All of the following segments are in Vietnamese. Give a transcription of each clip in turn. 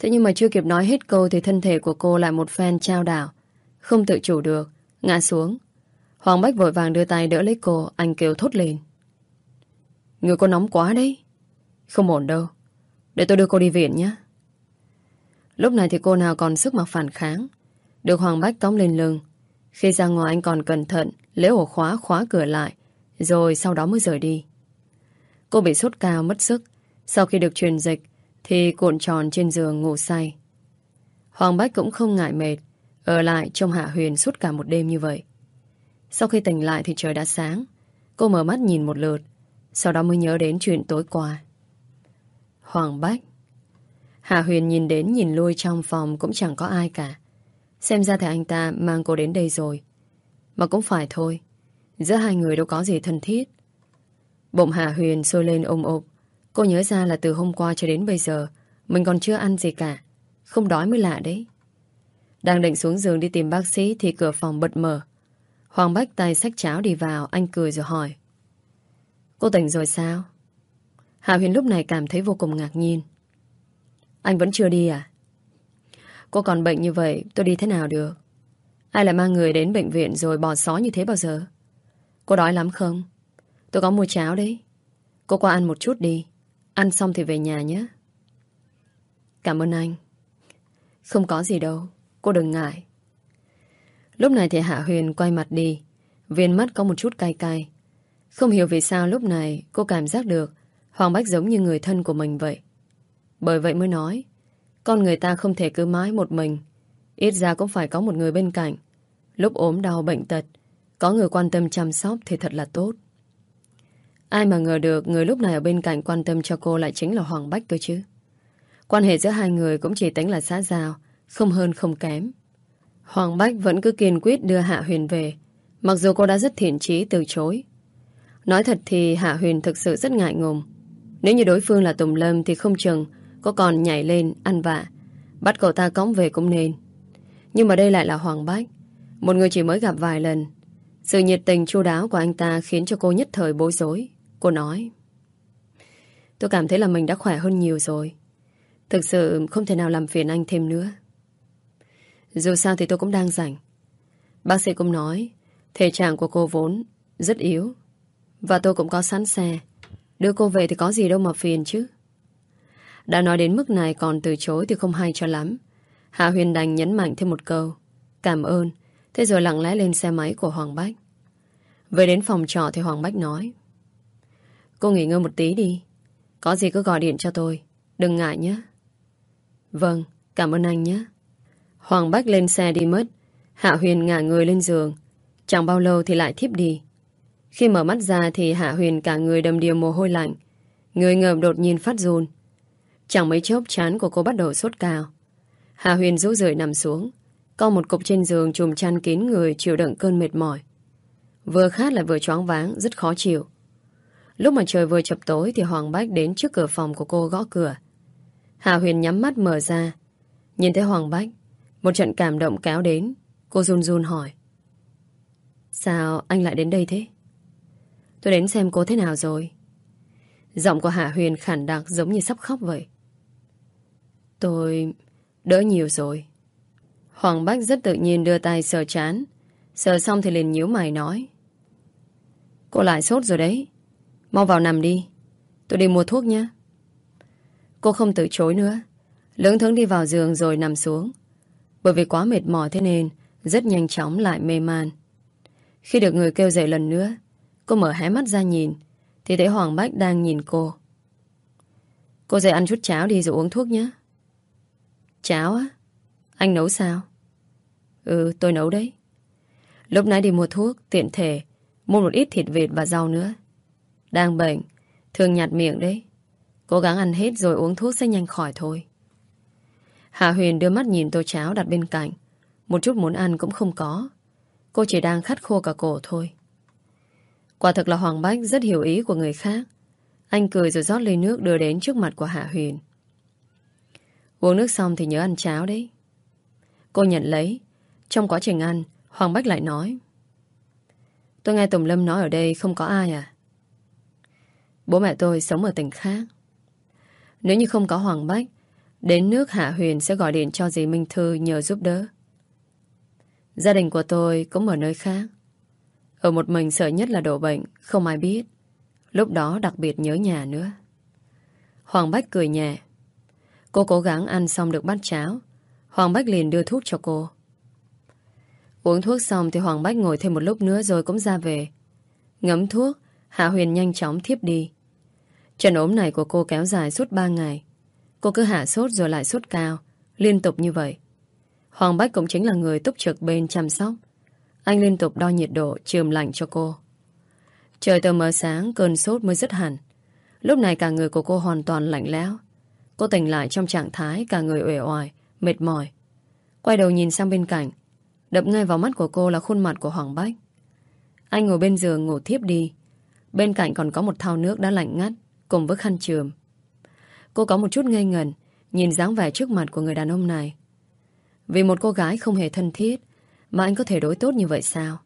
Thế nhưng mà chưa kịp nói hết câu Thì thân thể của cô lại một phen trao đảo. Không tự chủ được, Ngã xuống. Hoàng Bách vội vàng đưa tay đỡ lấy cô, Anh kêu thốt lên. Người cô nóng quá đấy. Không ổn đâu. Để tôi đưa cô đi viện nhé. Lúc này thì cô nào còn sức mà phản kháng. Được Hoàng Bách tóm lên lưng. Khi ra ngoài anh còn cẩn thận, Lấy ổ khóa khóa cửa lại, Rồi sau đó mới rời đi. Cô bị sốt cao mất sức. Sau khi được truyền dịch thì cuộn tròn trên giường ngủ say. Hoàng Bách cũng không ngại mệt, Ở lại trong Hạ Huyền suốt cả một đêm như vậy. Sau khi tỉnh lại thì trời đã sáng, Cô mở mắt nhìn một lượt, Sau đó mới nhớ đến chuyện tối qua. Hoàng Bách. Hạ Huyền nhìn đến nhìn lui trong phòng Cũng chẳng có ai cả. Xem ra thì anh ta mang cô đến đây rồi. Mà cũng phải thôi, Giữa hai người đâu có gì thân thiết. Bụng Hạ Huyền sôi lên ôm ộp Cô nhớ ra là từ hôm qua cho đến bây giờ, Mình còn chưa ăn gì cả. Không đói mới lạ đấy. Đang định xuống giường đi tìm bác sĩ Thì cửa phòng bật mở. Hoàng Bách tay sách cháo đi vào, Anh cười rồi hỏi. Cô tỉnh rồi sao? Hạ Huyền lúc này cảm thấy vô cùng ngạc nhiên. Anh vẫn chưa đi à? Cô còn bệnh như vậy, Tôi đi thế nào được? Ai lại mang người đến bệnh viện rồi bỏ xó như thế bao giờ? Cô đói lắm không? Tôi có mua cháo đấy. Cô qua ăn một chút đi. Ăn xong thì về nhà nhé. Cảm ơn anh. Không có gì đâu, Cô đừng ngại. Lúc này thì Hạ Huyền quay mặt đi, Viên mắt có một chút cay cay. Không hiểu vì sao lúc này cô cảm giác được Hoàng Bách giống như người thân của mình vậy. Bởi vậy mới nói, Con người ta không thể cứ mãi một mình. Ít ra cũng phải có một người bên cạnh. Lúc ốm đau bệnh tật, Có người quan tâm chăm sóc thì thật là tốt. Ai mà ngờ được người lúc này ở bên cạnh quan tâm cho cô lại chính là Hoàng Bách cơ chứ. Quan hệ giữa hai người cũng chỉ tính là xã giao, không hơn không kém. Hoàng Bách vẫn cứ kiên quyết đưa Hạ Huyền về, mặc dù cô đã rất thiện chí từ chối. Nói thật thì Hạ Huyền thực sự rất ngại ngùng. Nếu như đối phương là Tùng Lâm thì không chừng có còn nhảy lên, ăn vạ, bắt cậu ta cõng về cũng nên. Nhưng mà đây lại là Hoàng Bách, một người chỉ mới gặp vài lần. Sự nhiệt tình chu đáo của anh ta khiến cho cô nhất thời bối rối. Cô nói, Tôi cảm thấy là mình đã khỏe hơn nhiều rồi. Thực sự không thể nào làm phiền anh thêm nữa. Dù sao thì tôi cũng đang rảnh. Bác sĩ cũng nói, Thể trạng của cô vốn rất yếu Và tôi cũng có sẵn xe. Đưa cô về thì có gì đâu mà phiền chứ. Đã nói đến mức này còn từ chối thì không hay cho lắm. Hạ Huyền đành nhấn mạnh thêm một câu, Cảm ơn. Thế rồi lặng lẽ lên xe máy của Hoàng Bách. Về đến phòng trọ thì Hoàng Bách nói Cô nghỉ ngơi một tí đi. Có gì cứ gọi điện cho tôi. Đừng ngại nhé. Vâng, cảm ơn anh nhé. Hoàng Bách lên xe đi mất. Hạ Huyền ngả người lên giường. Chẳng bao lâu thì lại thiếp đi. Khi mở mắt ra thì Hạ Huyền cả người đầm điều mồ hôi lạnh. Người ngợm đột nhiên phát run. Chẳng mấy chốc chán của cô bắt đầu sốt cao. Hạ Huyền rũ rượi nằm xuống. Có một cục trên giường chùm chăn kín người chịu đựng cơn mệt mỏi. Vừa khát lại vừa choáng váng Rất khó chịu. Lúc mà trời vừa chập tối thì Hoàng Bách đến trước cửa phòng của cô gõ cửa. Hà Huyền nhắm mắt mở ra. Nhìn thấy Hoàng Bách, một trận cảm động kéo đến. Cô run run hỏi. Sao anh lại đến đây thế? Tôi đến xem cô thế nào rồi. Giọng của Hạ Huyền khản đặc giống như sắp khóc vậy. Tôi đỡ nhiều rồi. Hoàng Bách rất tự nhiên đưa tay sờ chán. Sờ xong thì liền nhíu mày nói. Cô lại sốt rồi đấy. Mau vào nằm đi. Tôi đi mua thuốc nhé. Cô không từ chối nữa. Lưỡng thướng đi vào giường rồi nằm xuống. Bởi vì quá mệt mỏi thế nên Rất nhanh chóng lại mê man. Khi được người kêu dậy lần nữa Cô mở hé mắt ra nhìn Thì thấy Hoàng Bách đang nhìn cô. Cô dậy ăn chút cháo đi rồi uống thuốc nhé. Cháo á? Anh nấu sao? Ừ, tôi nấu đấy. Lúc nãy đi mua thuốc, tiện thể Mua một ít thịt vịt và rau nữa đang bệnh. Thường nhạt miệng đấy. Cố gắng ăn hết rồi uống thuốc sẽ nhanh khỏi thôi. Hạ Huyền đưa mắt nhìn tô cháo đặt bên cạnh. Một chút muốn ăn cũng không có. Cô chỉ đang khát khô cả cổ thôi. Quả thực là Hoàng Bách rất hiểu ý của người khác. Anh cười rồi rót ly nước đưa đến trước mặt của Hạ Huyền. Uống nước xong thì nhớ ăn cháo đấy. Cô nhận lấy. Trong quá trình ăn, Hoàng Bách lại nói. Tôi nghe Tùng Lâm nói ở đây không có ai à? Bố mẹ tôi sống ở tỉnh khác Nếu như không có Hoàng Bách Đến nước Hạ Huyền sẽ gọi điện cho dì Minh Thư nhờ giúp đỡ. Gia đình của tôi cũng ở nơi khác. Ở một mình sợ nhất là đổ bệnh, không ai biết. Lúc đó đặc biệt nhớ nhà nữa. Hoàng Bách cười nhẹ. Cô cố gắng ăn xong được bát cháo. Hoàng Bách liền đưa thuốc cho cô. Uống thuốc xong thì Hoàng Bách ngồi thêm một lúc nữa rồi cũng ra về. Ngấm thuốc, Hạ Huyền nhanh chóng thiếp đi. Trận ốm này của cô kéo dài suốt 3 ngày. Cô cứ hạ sốt rồi lại sốt cao, liên tục như vậy. Hoàng Bách cũng chính là người túc trực bên chăm sóc. Anh liên tục đo nhiệt độ, trường lạnh cho cô. Trời tờ mờ sáng, cơn sốt mới dứt hẳn. Lúc này cả người của cô hoàn toàn lạnh lẽo. Cô tỉnh lại trong trạng thái cả người uể oải, mệt mỏi. Quay đầu nhìn sang bên cạnh, đập ngay vào mắt của cô là khuôn mặt của Hoàng Bách. Anh ngồi bên giường ngủ thiếp đi. Bên cạnh còn có một thau nước đã lạnh ngắt, cùng với khăn trường. Cô có một chút ngây ngần, nhìn dáng vẻ trước mặt của người đàn ông này. Vì một cô gái không hề thân thiết, mà anh có thể đối tốt như vậy sao?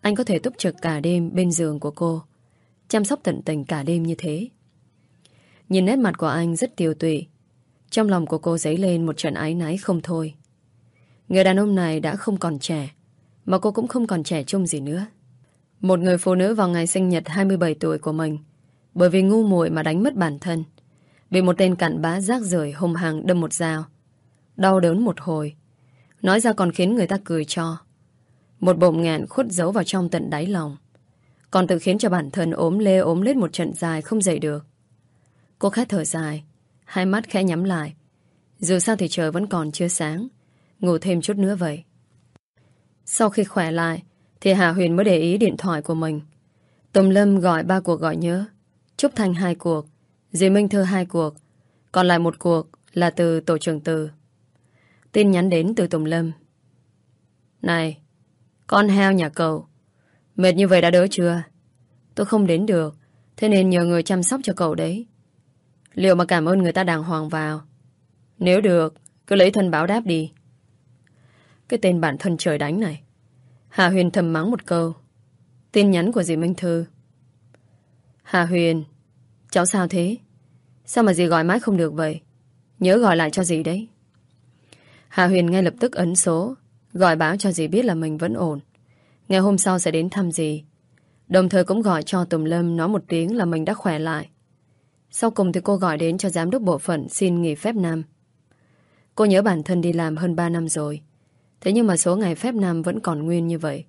Anh có thể túc trực cả đêm bên giường của cô, chăm sóc tận tình cả đêm như thế. Nhìn nét mặt của anh rất tiêu tụy. Trong lòng của cô dấy lên một trận ái náy không thôi. Người đàn ông này đã không còn trẻ, mà cô cũng không còn trẻ trung gì nữa. Một người phụ nữ vào ngày sinh nhật 27 tuổi của mình, bởi vì ngu muội mà đánh mất bản thân, bị một tên cặn bá rác rưởi hùng hàng đâm một dao. Đau đớn một hồi, nói ra còn khiến người ta cười cho. Một bụng ngạn khuất giấu vào trong tận đáy lòng. Còn tự khiến cho bản thân ốm lê ốm lết một trận dài không dậy được. Cô khát thở dài, hai mắt khẽ nhắm lại. Dù sao thì trời vẫn còn chưa sáng, ngủ thêm chút nữa vậy. Sau khi khỏe lại, thì Hà Huyền mới để ý điện thoại của mình. Tùng Lâm gọi ba cuộc gọi nhớ, Trúc thành hai cuộc, Dì Minh Thư hai cuộc, còn lại một cuộc là từ tổ trưởng từ. Tin nhắn đến từ Tùng Lâm. Này, con heo nhà cậu, mệt như vậy đã đỡ chưa? Tôi không đến được, thế nên nhờ người chăm sóc cho cậu đấy. Liệu mà cảm ơn người ta đàng hoàng vào Nếu được Cứ lấy thân báo đáp đi Cái tên bản thân trời đánh này Hà Huyền thầm mắng một câu Tin nhắn của dì Minh Thư Hà Huyền, Cháu sao thế Sao mà dì gọi mãi không được vậy Nhớ gọi lại cho dì đấy Hà Huyền ngay lập tức ấn số, Gọi báo cho dì biết là mình vẫn ổn Ngày hôm sau sẽ đến thăm dì Đồng thời cũng gọi cho Tùng Lâm nói một tiếng là mình đã khỏe lại sau cùng thì cô gọi đến cho giám đốc bộ phận xin nghỉ phép năm. Cô nhớ bản thân đi làm hơn 3 năm rồi. Thế nhưng mà số ngày phép năm vẫn còn nguyên như vậy.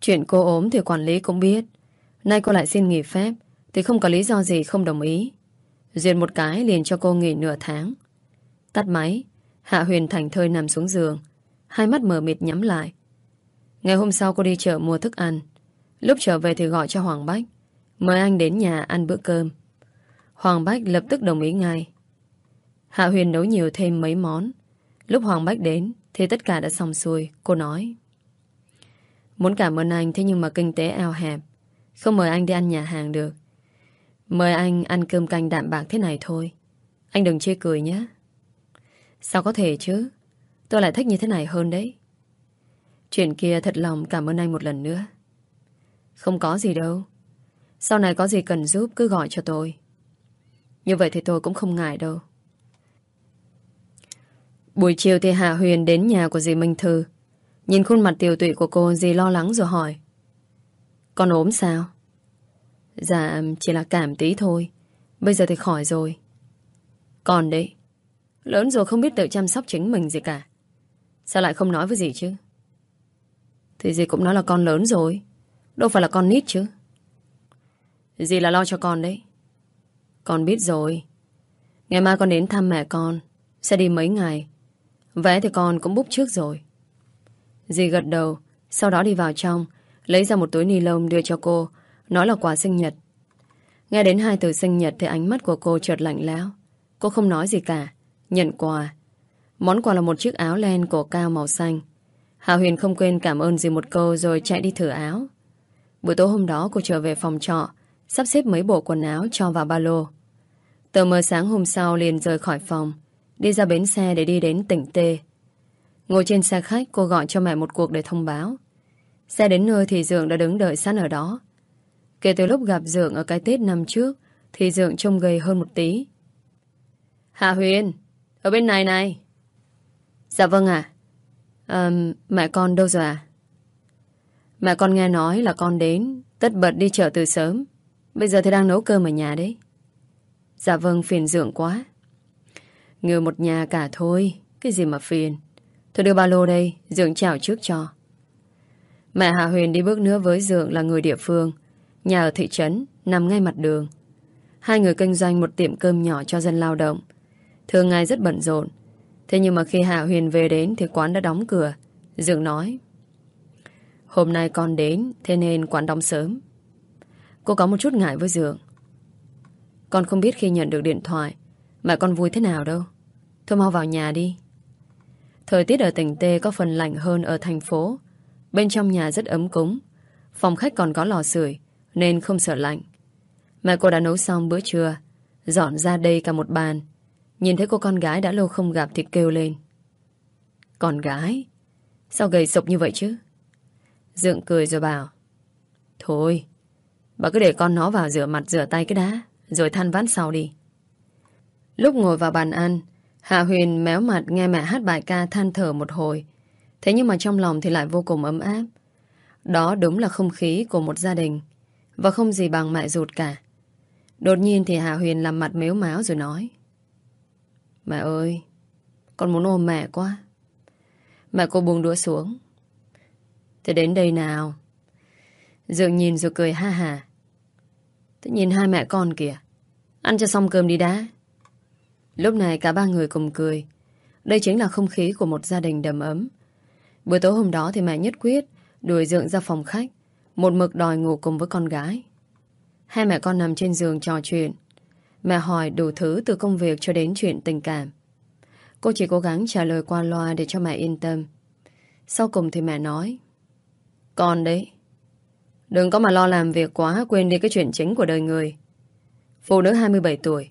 Chuyện cô ốm thì quản lý cũng biết. Nay cô lại xin nghỉ phép thì không có lý do gì không đồng ý. Duyệt một cái liền cho cô nghỉ nửa tháng. Tắt máy, Hạ Huyền thành thơi nằm xuống giường. Hai mắt mờ mịt nhắm lại. Ngày hôm sau cô đi chợ mua thức ăn. Lúc trở về thì gọi cho Hoàng Bách. Mời anh đến nhà ăn bữa cơm. Hoàng Bách lập tức đồng ý ngay. Hạ Huyền nấu nhiều thêm mấy món. Lúc Hoàng Bách đến thì tất cả đã xong xuôi. Cô nói Muốn cảm ơn anh thế nhưng mà kinh tế eo hẹp. Không mời anh đi ăn nhà hàng được. Mời anh ăn cơm canh đạm bạc thế này thôi. Anh đừng chê cười nhé. Sao có thể chứ? Tôi lại thích như thế này hơn đấy. Chuyện kia thật lòng cảm ơn anh một lần nữa. Không có gì đâu. Sau này có gì cần giúp, cứ gọi cho tôi. Như vậy thì tôi cũng không ngại đâu. Buổi chiều thì Hạ Huyền đến nhà của dì Minh Thư. Nhìn khuôn mặt tiều tụy của cô dì lo lắng rồi hỏi. Con ốm sao? Dạ chỉ là cảm tí thôi. Bây giờ thì khỏi rồi. Còn đấy. Lớn rồi không biết tự chăm sóc chính mình gì cả. Sao lại không nói với dì chứ? Thì dì cũng nói là con lớn rồi. Đâu phải là con nít chứ. Dì là lo cho con đấy. Con biết rồi. Ngày mai con đến thăm mẹ con. Sẽ đi mấy ngày. Vé thì con cũng búc trước rồi. Dì gật đầu. Sau đó đi vào trong. Lấy ra một túi ni lông đưa cho cô. Nói là quà sinh nhật. Nghe đến hai từ sinh nhật thì ánh mắt của cô chợt lạnh lẽo. Cô không nói gì cả. Nhận quà. Món quà là một chiếc áo len cổ cao màu xanh. Hà Huyền không quên cảm ơn gì một câu rồi chạy đi thử áo. Buổi tối hôm đó cô trở về phòng trọ, Sắp xếp mấy bộ quần áo cho vào ba lô Tờ mờ sáng hôm sau liền rời khỏi phòng, Đi ra bến xe để đi đến tỉnh Tê Ngồi trên xe khách, Cô gọi cho mẹ một cuộc để thông báo Xe đến nơi thì Dượng đã đứng đợi sẵn ở đó Kể từ lúc gặp Dượng Ở cái Tết năm trước Thì Dượng trông gầy hơn một tí Hạ Huyền Ở bên này này. Dạ vâng ạ. À. mẹ con đâu rồi à? Mẹ con nghe nói là con đến, tất bật đi chợ từ sớm. Bây giờ thì đang nấu cơm ở nhà đấy. Dạ vâng, phiền dưỡng quá. Ngừ một nhà cả thôi, cái gì mà phiền. Thôi đưa ba lô đây, dưỡng chào trước cho. Mẹ Hạ Huyền đi bước nữa với Dượng là người địa phương. Nhà ở thị trấn, nằm ngay mặt đường. Hai người kinh doanh một tiệm cơm nhỏ cho dân lao động. Thường ngày rất bận rộn. Thế nhưng mà khi Hạ Huyền về đến thì quán đã đóng cửa. Dượng nói. Hôm nay con đến, thế nên quán đóng sớm. Cô có một chút ngại với Dượng. Con không biết khi nhận được điện thoại Mẹ con vui thế nào đâu Thôi mau vào nhà đi Thời tiết ở tỉnh Tê có phần lạnh hơn ở thành phố Bên trong nhà rất ấm cúng Phòng khách còn có lò sưởi nên không sợ lạnh. Mẹ cô đã nấu xong bữa trưa, Dọn ra đây cả một bàn. Nhìn thấy cô con gái đã lâu không gặp thì kêu lên. Con gái, Sao gầy sụp như vậy chứ? Dượng cười rồi bảo, Thôi, Bà cứ để con nó vào rửa mặt rửa tay cái đá Rồi than vãn sau đi. Lúc ngồi vào bàn ăn, Hạ Huyền méo mặt nghe mẹ hát bài ca than thở một hồi. Thế nhưng mà trong lòng thì lại vô cùng ấm áp. Đó đúng là không khí của một gia đình. Và không gì bằng mại ruột cả. Đột nhiên thì Hạ Huyền làm mặt mếu máu rồi nói. Mẹ ơi, Con muốn ôm mẹ quá. Mẹ cô buông đũa xuống. Thế đến đây nào? Dượng nhìn rồi cười ha hà. Thế nhìn hai mẹ con kìa. Ăn cho xong cơm đi đã. Lúc này cả ba người cùng cười. Đây chính là không khí của một gia đình đầm ấm. Bữa tối hôm đó thì mẹ nhất quyết Đuổi Dượng ra phòng khách. Một mực đòi ngủ cùng với con gái. Hai mẹ con nằm trên giường trò chuyện. Mẹ hỏi đủ thứ từ công việc cho đến chuyện tình cảm. Cô chỉ cố gắng trả lời qua loa để cho mẹ yên tâm. Sau cùng thì mẹ nói, Con đấy, Đừng có mà lo làm việc quá, Quên đi cái chuyện chính của đời người. Phụ nữ 27 tuổi,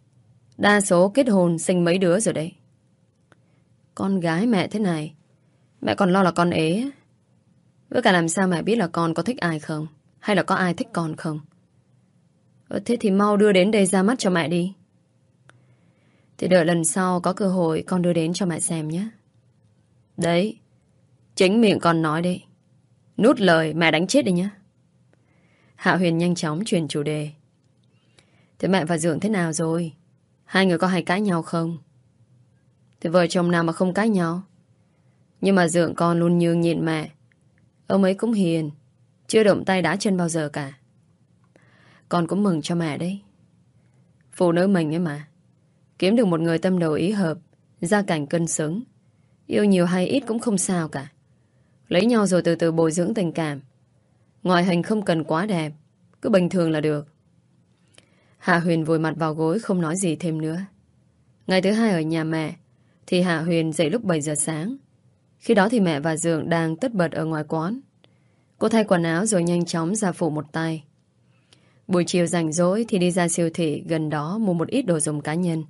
Đa số kết hôn sinh mấy đứa rồi đấy. Con gái mẹ thế này, Mẹ còn lo là con ế với cả làm sao mẹ biết là con có thích ai không? Hay là có ai thích con không? Ờ, thế thì mau đưa đến đây ra mắt cho mẹ đi. Thì đợi lần sau có cơ hội Con đưa đến cho mẹ xem nhé. Đấy, Chính miệng con nói đi. Nút lời mẹ đánh chết đi nhé. Hạ Huyền nhanh chóng chuyển chủ đề. Thế mẹ và Dượng thế nào rồi? Hai người có hay cãi nhau không? Thì vợ chồng nào mà không cãi nhau? Nhưng mà Dượng con luôn nhường nhịn mẹ. Ông ấy cũng hiền, Chưa động tay đá chân bao giờ cả. Con cũng mừng cho mẹ đấy. Phụ nữ mình ấy mà, Kiếm được một người tâm đầu ý hợp, Gia cảnh cân xứng, Yêu nhiều hay ít cũng không sao cả. Lấy nhau rồi từ từ bồi dưỡng tình cảm. Ngoại hình không cần quá đẹp, Cứ bình thường là được. Hạ Huyền vùi mặt vào gối không nói gì thêm nữa. Ngày thứ hai ở nhà mẹ, thì Hạ Huyền dậy lúc 7 giờ sáng. Khi đó thì mẹ và Dượng đang tất bật ở ngoài quán. Cô thay quần áo rồi nhanh chóng ra phụ một tay. Buổi chiều rảnh rỗi thì đi ra siêu thị gần đó mua một ít đồ dùng cá nhân.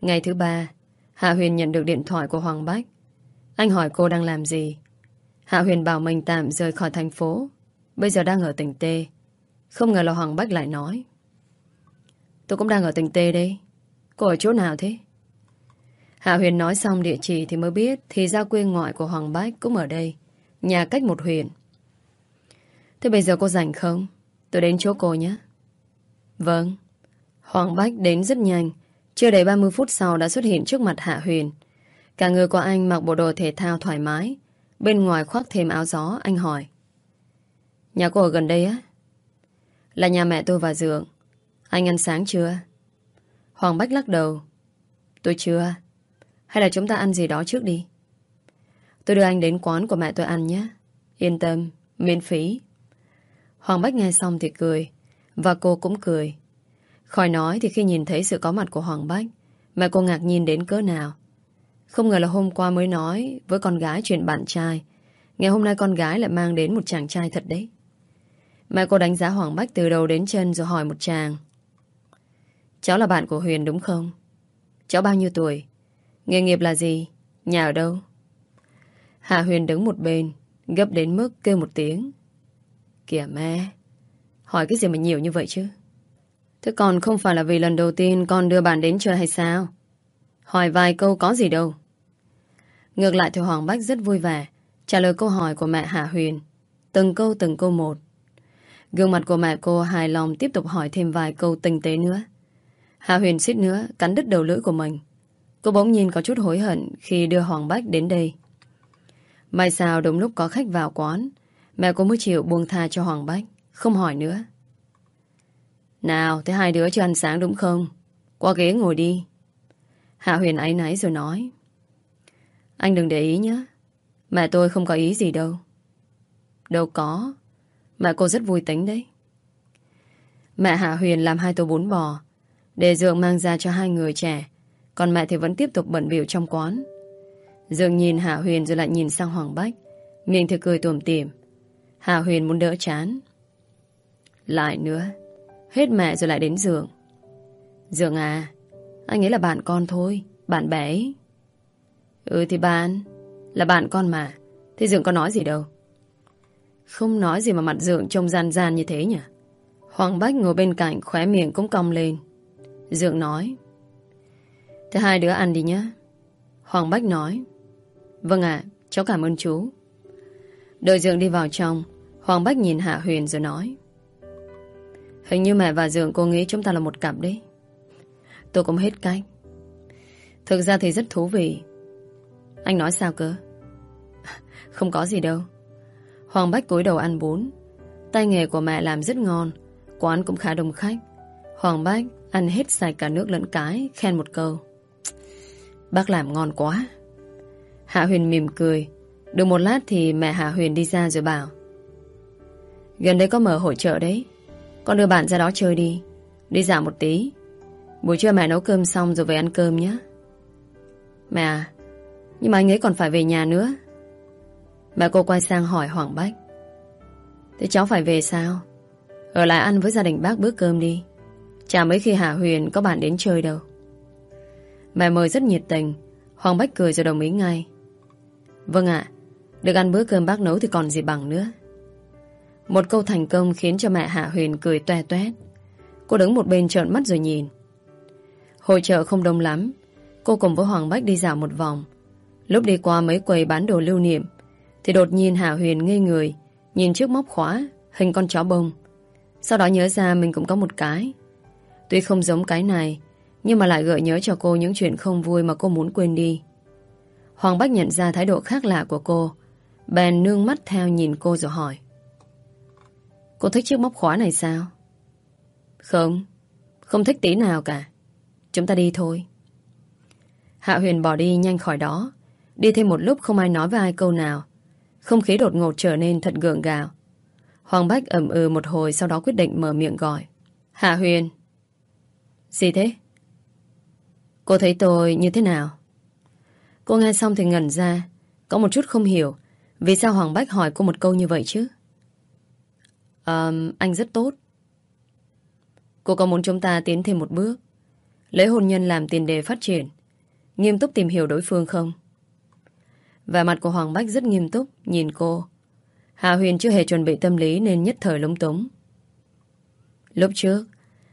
Ngày thứ ba, Hạ Huyền nhận được điện thoại của Hoàng Bách. Anh hỏi cô đang làm gì. Hạ Huyền bảo mình tạm rời khỏi thành phố. Bây giờ đang ở tỉnh Tê. Không ngờ là Hoàng Bách lại nói. Tôi cũng đang ở tỉnh Tê đây Cô ở chỗ nào thế Hạ Huyền nói xong địa chỉ thì mới biết Thì ra quê ngoại của Hoàng Bách cũng ở đây, Nhà cách một huyện. Thế bây giờ cô rảnh không? Tôi đến chỗ cô nhé. Vâng. Hoàng Bách đến rất nhanh, Chưa đầy 30 phút sau đã xuất hiện trước mặt Hạ Huyền. Cả người của anh mặc bộ đồ thể thao thoải mái, Bên ngoài khoác thêm áo gió, Anh hỏi. Nhà cô ở gần đây á? Là nhà mẹ tôi và Dượng. Anh ăn sáng chưa? Hoàng Bách lắc đầu. Tôi chưa. Hay là chúng ta ăn gì đó trước đi? Tôi đưa anh đến quán của mẹ tôi ăn nhé. Yên tâm, miễn phí. Hoàng Bách nghe xong thì cười. Và cô cũng cười. Khỏi nói thì khi nhìn thấy sự có mặt của Hoàng Bách, mẹ cô ngạc nhiên đến cỡ nào. Không ngờ là hôm qua mới nói với con gái chuyện bạn trai. Ngày hôm nay con gái lại mang đến một chàng trai thật đấy. Mẹ cô đánh giá Hoàng Bách từ đầu đến chân rồi hỏi một chàng. Cháu là bạn của Huyền đúng không? Cháu bao nhiêu tuổi? Nghề nghiệp là gì? Nhà ở đâu? Hạ Huyền đứng một bên, Gấp đến mức kêu một tiếng Kìa mẹ, Hỏi cái gì mà nhiều như vậy chứ Thế còn không phải là vì lần đầu tiên Con đưa bạn đến chơi hay sao Hỏi vài câu có gì đâu. Ngược lại thì Hoàng Bách rất vui vẻ, trả lời câu hỏi của mẹ Hạ Huyền. Từng câu từng câu một. Gương mặt của mẹ cô hài lòng tiếp tục hỏi thêm vài câu tinh tế nữa. Hạ Huyền xích nữa cắn đứt đầu lưỡi của mình. Cô bỗng nhiên có chút hối hận khi đưa Hoàng Bách đến đây. May sao đúng lúc có khách vào quán, mẹ cô mới chịu buông tha cho Hoàng Bách, không hỏi nữa. Nào, thế hai đứa chưa ăn sáng đúng không? Qua ghế ngồi đi. Hạ Huyền ấy náy rồi nói. Anh đừng để ý nhé. Mẹ tôi không có ý gì đâu. Đâu có. Mẹ cô rất vui tính đấy. Mẹ Hạ Huyền làm hai tô bún bò để Dượng mang ra cho hai người trẻ còn mẹ thì vẫn tiếp tục bận biểu trong quán. Dường nhìn Hạ Huyền rồi lại nhìn sang Hoàng Bách. Miệng thì cười tủm tỉm. Hạ Huyền muốn đỡ chán. Lại nữa, Hết mẹ rồi lại đến dường Dượng à Anh ấy là bạn con thôi, Bạn bè ấy. Ừ thì bạn, Là bạn con mà, thì Dượng có nói gì đâu. Không nói gì mà mặt Dượng trông gian gian như thế nhỉ? Hoàng Bách ngồi bên cạnh Khóe miệng cũng cong lên. Dượng nói Thế hai đứa ăn đi nhé. Hoàng Bách nói. Vâng ạ, cháu cảm ơn chú. Đợi Dượng đi vào trong Hoàng Bách nhìn Hạ Huyền rồi nói. Hình như mẹ và Dượng cô nghĩ chúng ta là một cặp đấy. Tôi cũng hết cách. Thực ra thì rất thú vị. Anh nói sao cơ? Không có gì đâu. Hoàng Bách cúi đầu ăn bún. Tay nghề của mẹ làm rất ngon Quán cũng khá đông khách. Hoàng Bách Ăn hết sạch cả nước lẫn cái Khen một câu. Bác làm ngon quá. Hạ Huyền mỉm cười. Được một lát thì mẹ Hạ Huyền đi ra rồi bảo. Gần đây có mở hội trợ đấy. Con đưa bạn ra đó chơi đi. Đi dạo một tí. Buổi trưa mẹ nấu cơm xong rồi về ăn cơm nhé. Mẹ à Nhưng mà anh ấy còn phải về nhà nữa. Mẹ cô quay sang hỏi Hoàng Bách. Thế cháu phải về sao? Ở lại ăn với gia đình bác bữa cơm đi. Chả mấy khi Hạ Huyền có bạn đến chơi đâu. Mẹ mời rất nhiệt tình. Hoàng Bách cười rồi đồng ý ngay. Vâng ạ, Được ăn bữa cơm bác nấu thì còn gì bằng nữa. Một câu thành công khiến cho mẹ Hạ Huyền cười toe toét. Cô đứng một bên trợn mắt rồi nhìn. Hội chợ không đông lắm, Cô cùng với Hoàng Bách đi dạo một vòng. Lúc đi qua mấy quầy bán đồ lưu niệm, Thì đột nhiên Hạ Huyền ngây người, Nhìn chiếc móc khóa, Hình con chó bông. Sau đó nhớ ra mình cũng có một cái. Tuy không giống cái này nhưng mà lại gợi nhớ cho cô những chuyện không vui Mà cô muốn quên đi. Hoàng Bách nhận ra thái độ khác lạ của cô. Bèn nương mắt theo nhìn cô rồi hỏi. Cô thích chiếc móc khóa này sao? Không Không thích tí nào cả. Chúng ta đi thôi. Hạ Huyền bỏ đi nhanh khỏi đó. Đi thêm một lúc không ai nói với ai câu nào. Không khí đột ngột trở nên thật gượng gạo. Hoàng Bách ẩm ừ một hồi Sau đó quyết định mở miệng gọi. Hạ Huyền. Gì thế? Cô thấy tôi như thế nào? Cô nghe xong thì ngẩn ra Có một chút không hiểu Vì sao Hoàng Bách hỏi cô một câu như vậy chứ? Um, anh rất tốt Cô có muốn chúng ta tiến thêm một bước Lấy hôn nhân làm tiền đề phát triển Nghiêm túc tìm hiểu đối phương không? Và mặt của Hoàng Bách rất nghiêm túc Nhìn cô Hà Huyền chưa hề chuẩn bị tâm lý Nên nhất thời lúng túng Lúc trước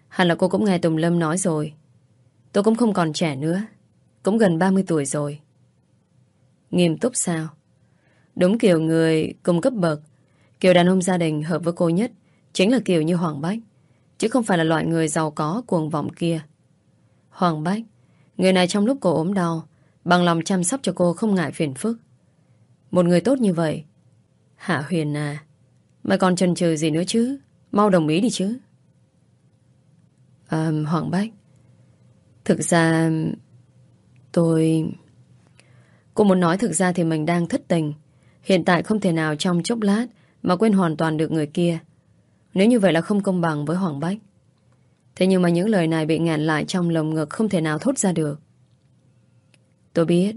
Hẳn là cô cũng nghe Tùng Lâm nói rồi Tôi cũng không còn trẻ nữa. Cũng gần 30 tuổi rồi. Nghiêm túc sao? Đúng kiểu người cùng cấp bậc. Kiểu đàn ông gia đình hợp với cô nhất Chính là kiểu như Hoàng Bách Chứ không phải là loại người giàu có cuồng vọng kia. Hoàng Bách Người này trong lúc cô ốm đau Bằng lòng chăm sóc cho cô không ngại phiền phức. Một người tốt như vậy? Hạ Huyền à Mày còn chần chừ gì nữa chứ? Mau đồng ý đi chứ. À, Hoàng Bách Thực ra, Tôi Cô muốn nói thực ra thì mình đang thất tình Hiện tại không thể nào trong chốc lát Mà quên hoàn toàn được người kia Nếu như vậy là không công bằng với Hoàng Bách Thế nhưng mà những lời này bị ngàn lại trong lồng ngực không thể nào thốt ra được. Tôi biết.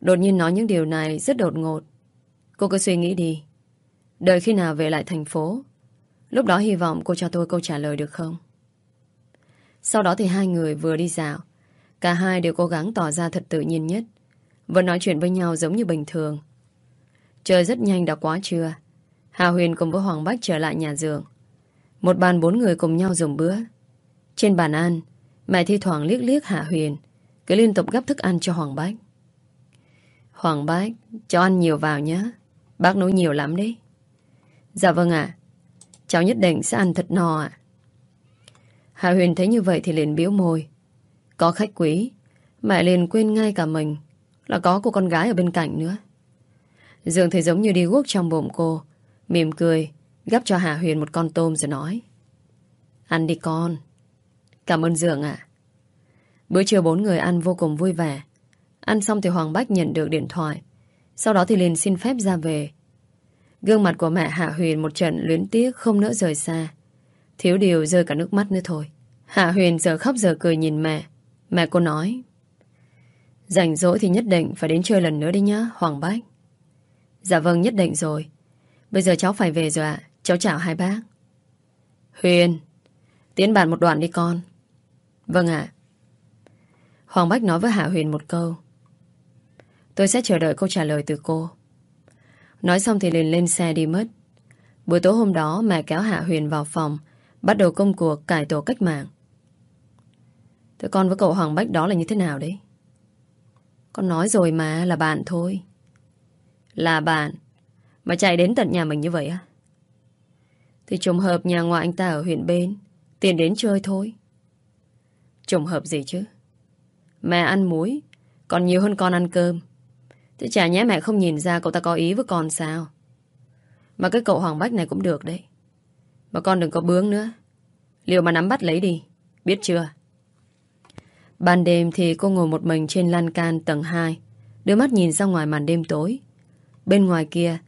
Đột nhiên nói những điều này rất đột ngột. Cô cứ suy nghĩ đi. Đợi khi nào về lại thành phố. Lúc đó hy vọng cô cho tôi câu trả lời được không? Sau đó thì hai người vừa đi dạo. Cả hai đều cố gắng tỏ ra thật tự nhiên nhất. Vẫn nói chuyện với nhau giống như bình thường. Trời rất nhanh đã quá trưa. Hà Huyền cùng với Hoàng Bách trở lại nhà giường. Một bàn bốn người cùng nhau dùng bữa. Trên bàn ăn, mẹ thi thoảng liếc liếc Hạ Huyền, Cứ liên tục gấp thức ăn cho Hoàng Bách Hoàng Bách Cho ăn nhiều vào nhé Bác nấu nhiều lắm đấy Dạ vâng ạ Cháu nhất định sẽ ăn thật no ạ Hạ Huyền thấy như vậy thì liền biếu môi. Có khách quý, Mẹ liền quên ngay cả mình, Là có cô con gái ở bên cạnh nữa. Dường thì giống như đi guốc trong bụng cô, Mỉm cười, Gắp cho Hạ Huyền một con tôm rồi nói. Ăn đi con. Cảm ơn Dường ạ. Bữa trưa bốn người ăn vô cùng vui vẻ. Ăn xong thì Hoàng Bách nhận được điện thoại. Sau đó thì liền xin phép ra về. Gương mặt của mẹ Hạ Huyền một trận luyến tiếc không nỡ rời xa. Thiếu điều rơi cả nước mắt nữa thôi. Hạ Huyền giờ khóc giờ cười nhìn mẹ. Mẹ cô nói, Rảnh rỗi thì nhất định phải đến chơi lần nữa đi nhá, Hoàng Bách. Dạ vâng nhất định rồi. Bây giờ cháu phải về rồi ạ. Cháu chào hai bác. Huyền, Tiến bàn một đoạn đi con. Vâng ạ. Hoàng Bách nói với Hạ Huyền một câu. Tôi sẽ chờ đợi câu trả lời từ cô. Nói xong thì liền lên xe đi mất. Buổi tối hôm đó, mẹ kéo Hạ Huyền vào phòng Bắt đầu công cuộc cải tổ cách mạng. Thế con với cậu Hoàng Bách đó là như thế nào đấy? Con nói rồi mà, là bạn thôi. Là bạn. Mà chạy đến tận nhà mình như vậy á? Thì trùng hợp nhà ngoại anh ta ở huyện bên Tiền đến chơi thôi. Trùng hợp gì chứ? Mẹ ăn muối, Còn nhiều hơn con ăn cơm. Thế chả nhé mẹ không nhìn ra cậu ta có ý với con sao? Mà cái cậu Hoàng Bách này cũng được đấy. Mà con đừng có bướng nữa. Liệu mà nắm bắt lấy đi, Biết chưa? Ban đêm thì cô ngồi một mình trên lan can tầng 2 Đưa mắt nhìn ra ngoài màn đêm tối. Bên ngoài kia,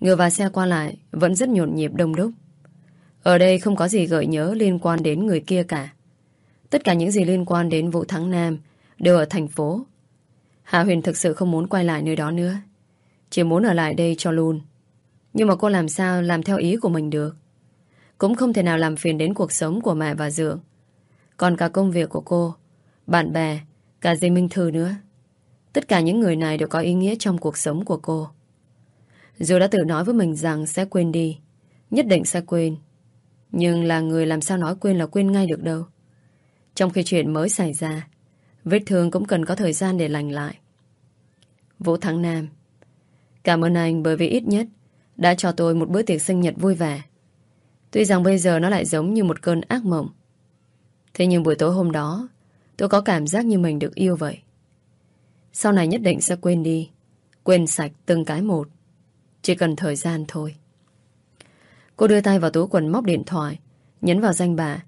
Người và xe qua lại Vẫn rất nhộn nhịp đông đúc. Ở đây không có gì gợi nhớ liên quan đến người kia cả. Tất cả những gì liên quan đến vụ thắng Nam Đều ở thành phố. Hạ Huyền thực sự không muốn quay lại nơi đó nữa. Chỉ muốn ở lại đây cho luôn. Nhưng mà cô làm sao làm theo ý của mình được? Cũng không thể nào làm phiền đến cuộc sống của mẹ và Dượng. Còn cả công việc của cô, Bạn bè, Cả dì Minh Thư nữa. Tất cả những người này đều có ý nghĩa trong cuộc sống của cô. Dù đã tự nói với mình rằng sẽ quên đi, Nhất định sẽ quên. Nhưng là người làm sao nói quên là quên ngay được đâu. Trong khi chuyện mới xảy ra, Vết thương cũng cần có thời gian để lành lại. Vũ Thắng Nam, Cảm ơn anh bởi vì ít nhất Đã cho tôi một bữa tiệc sinh nhật vui vẻ. Tuy rằng bây giờ nó lại giống như một cơn ác mộng Thế nhưng buổi tối hôm đó Tôi có cảm giác như mình được yêu vậy Sau này nhất định sẽ quên đi Quên sạch từng cái một Chỉ cần thời gian thôi Cô đưa tay vào túi quần móc điện thoại Nhấn vào danh bà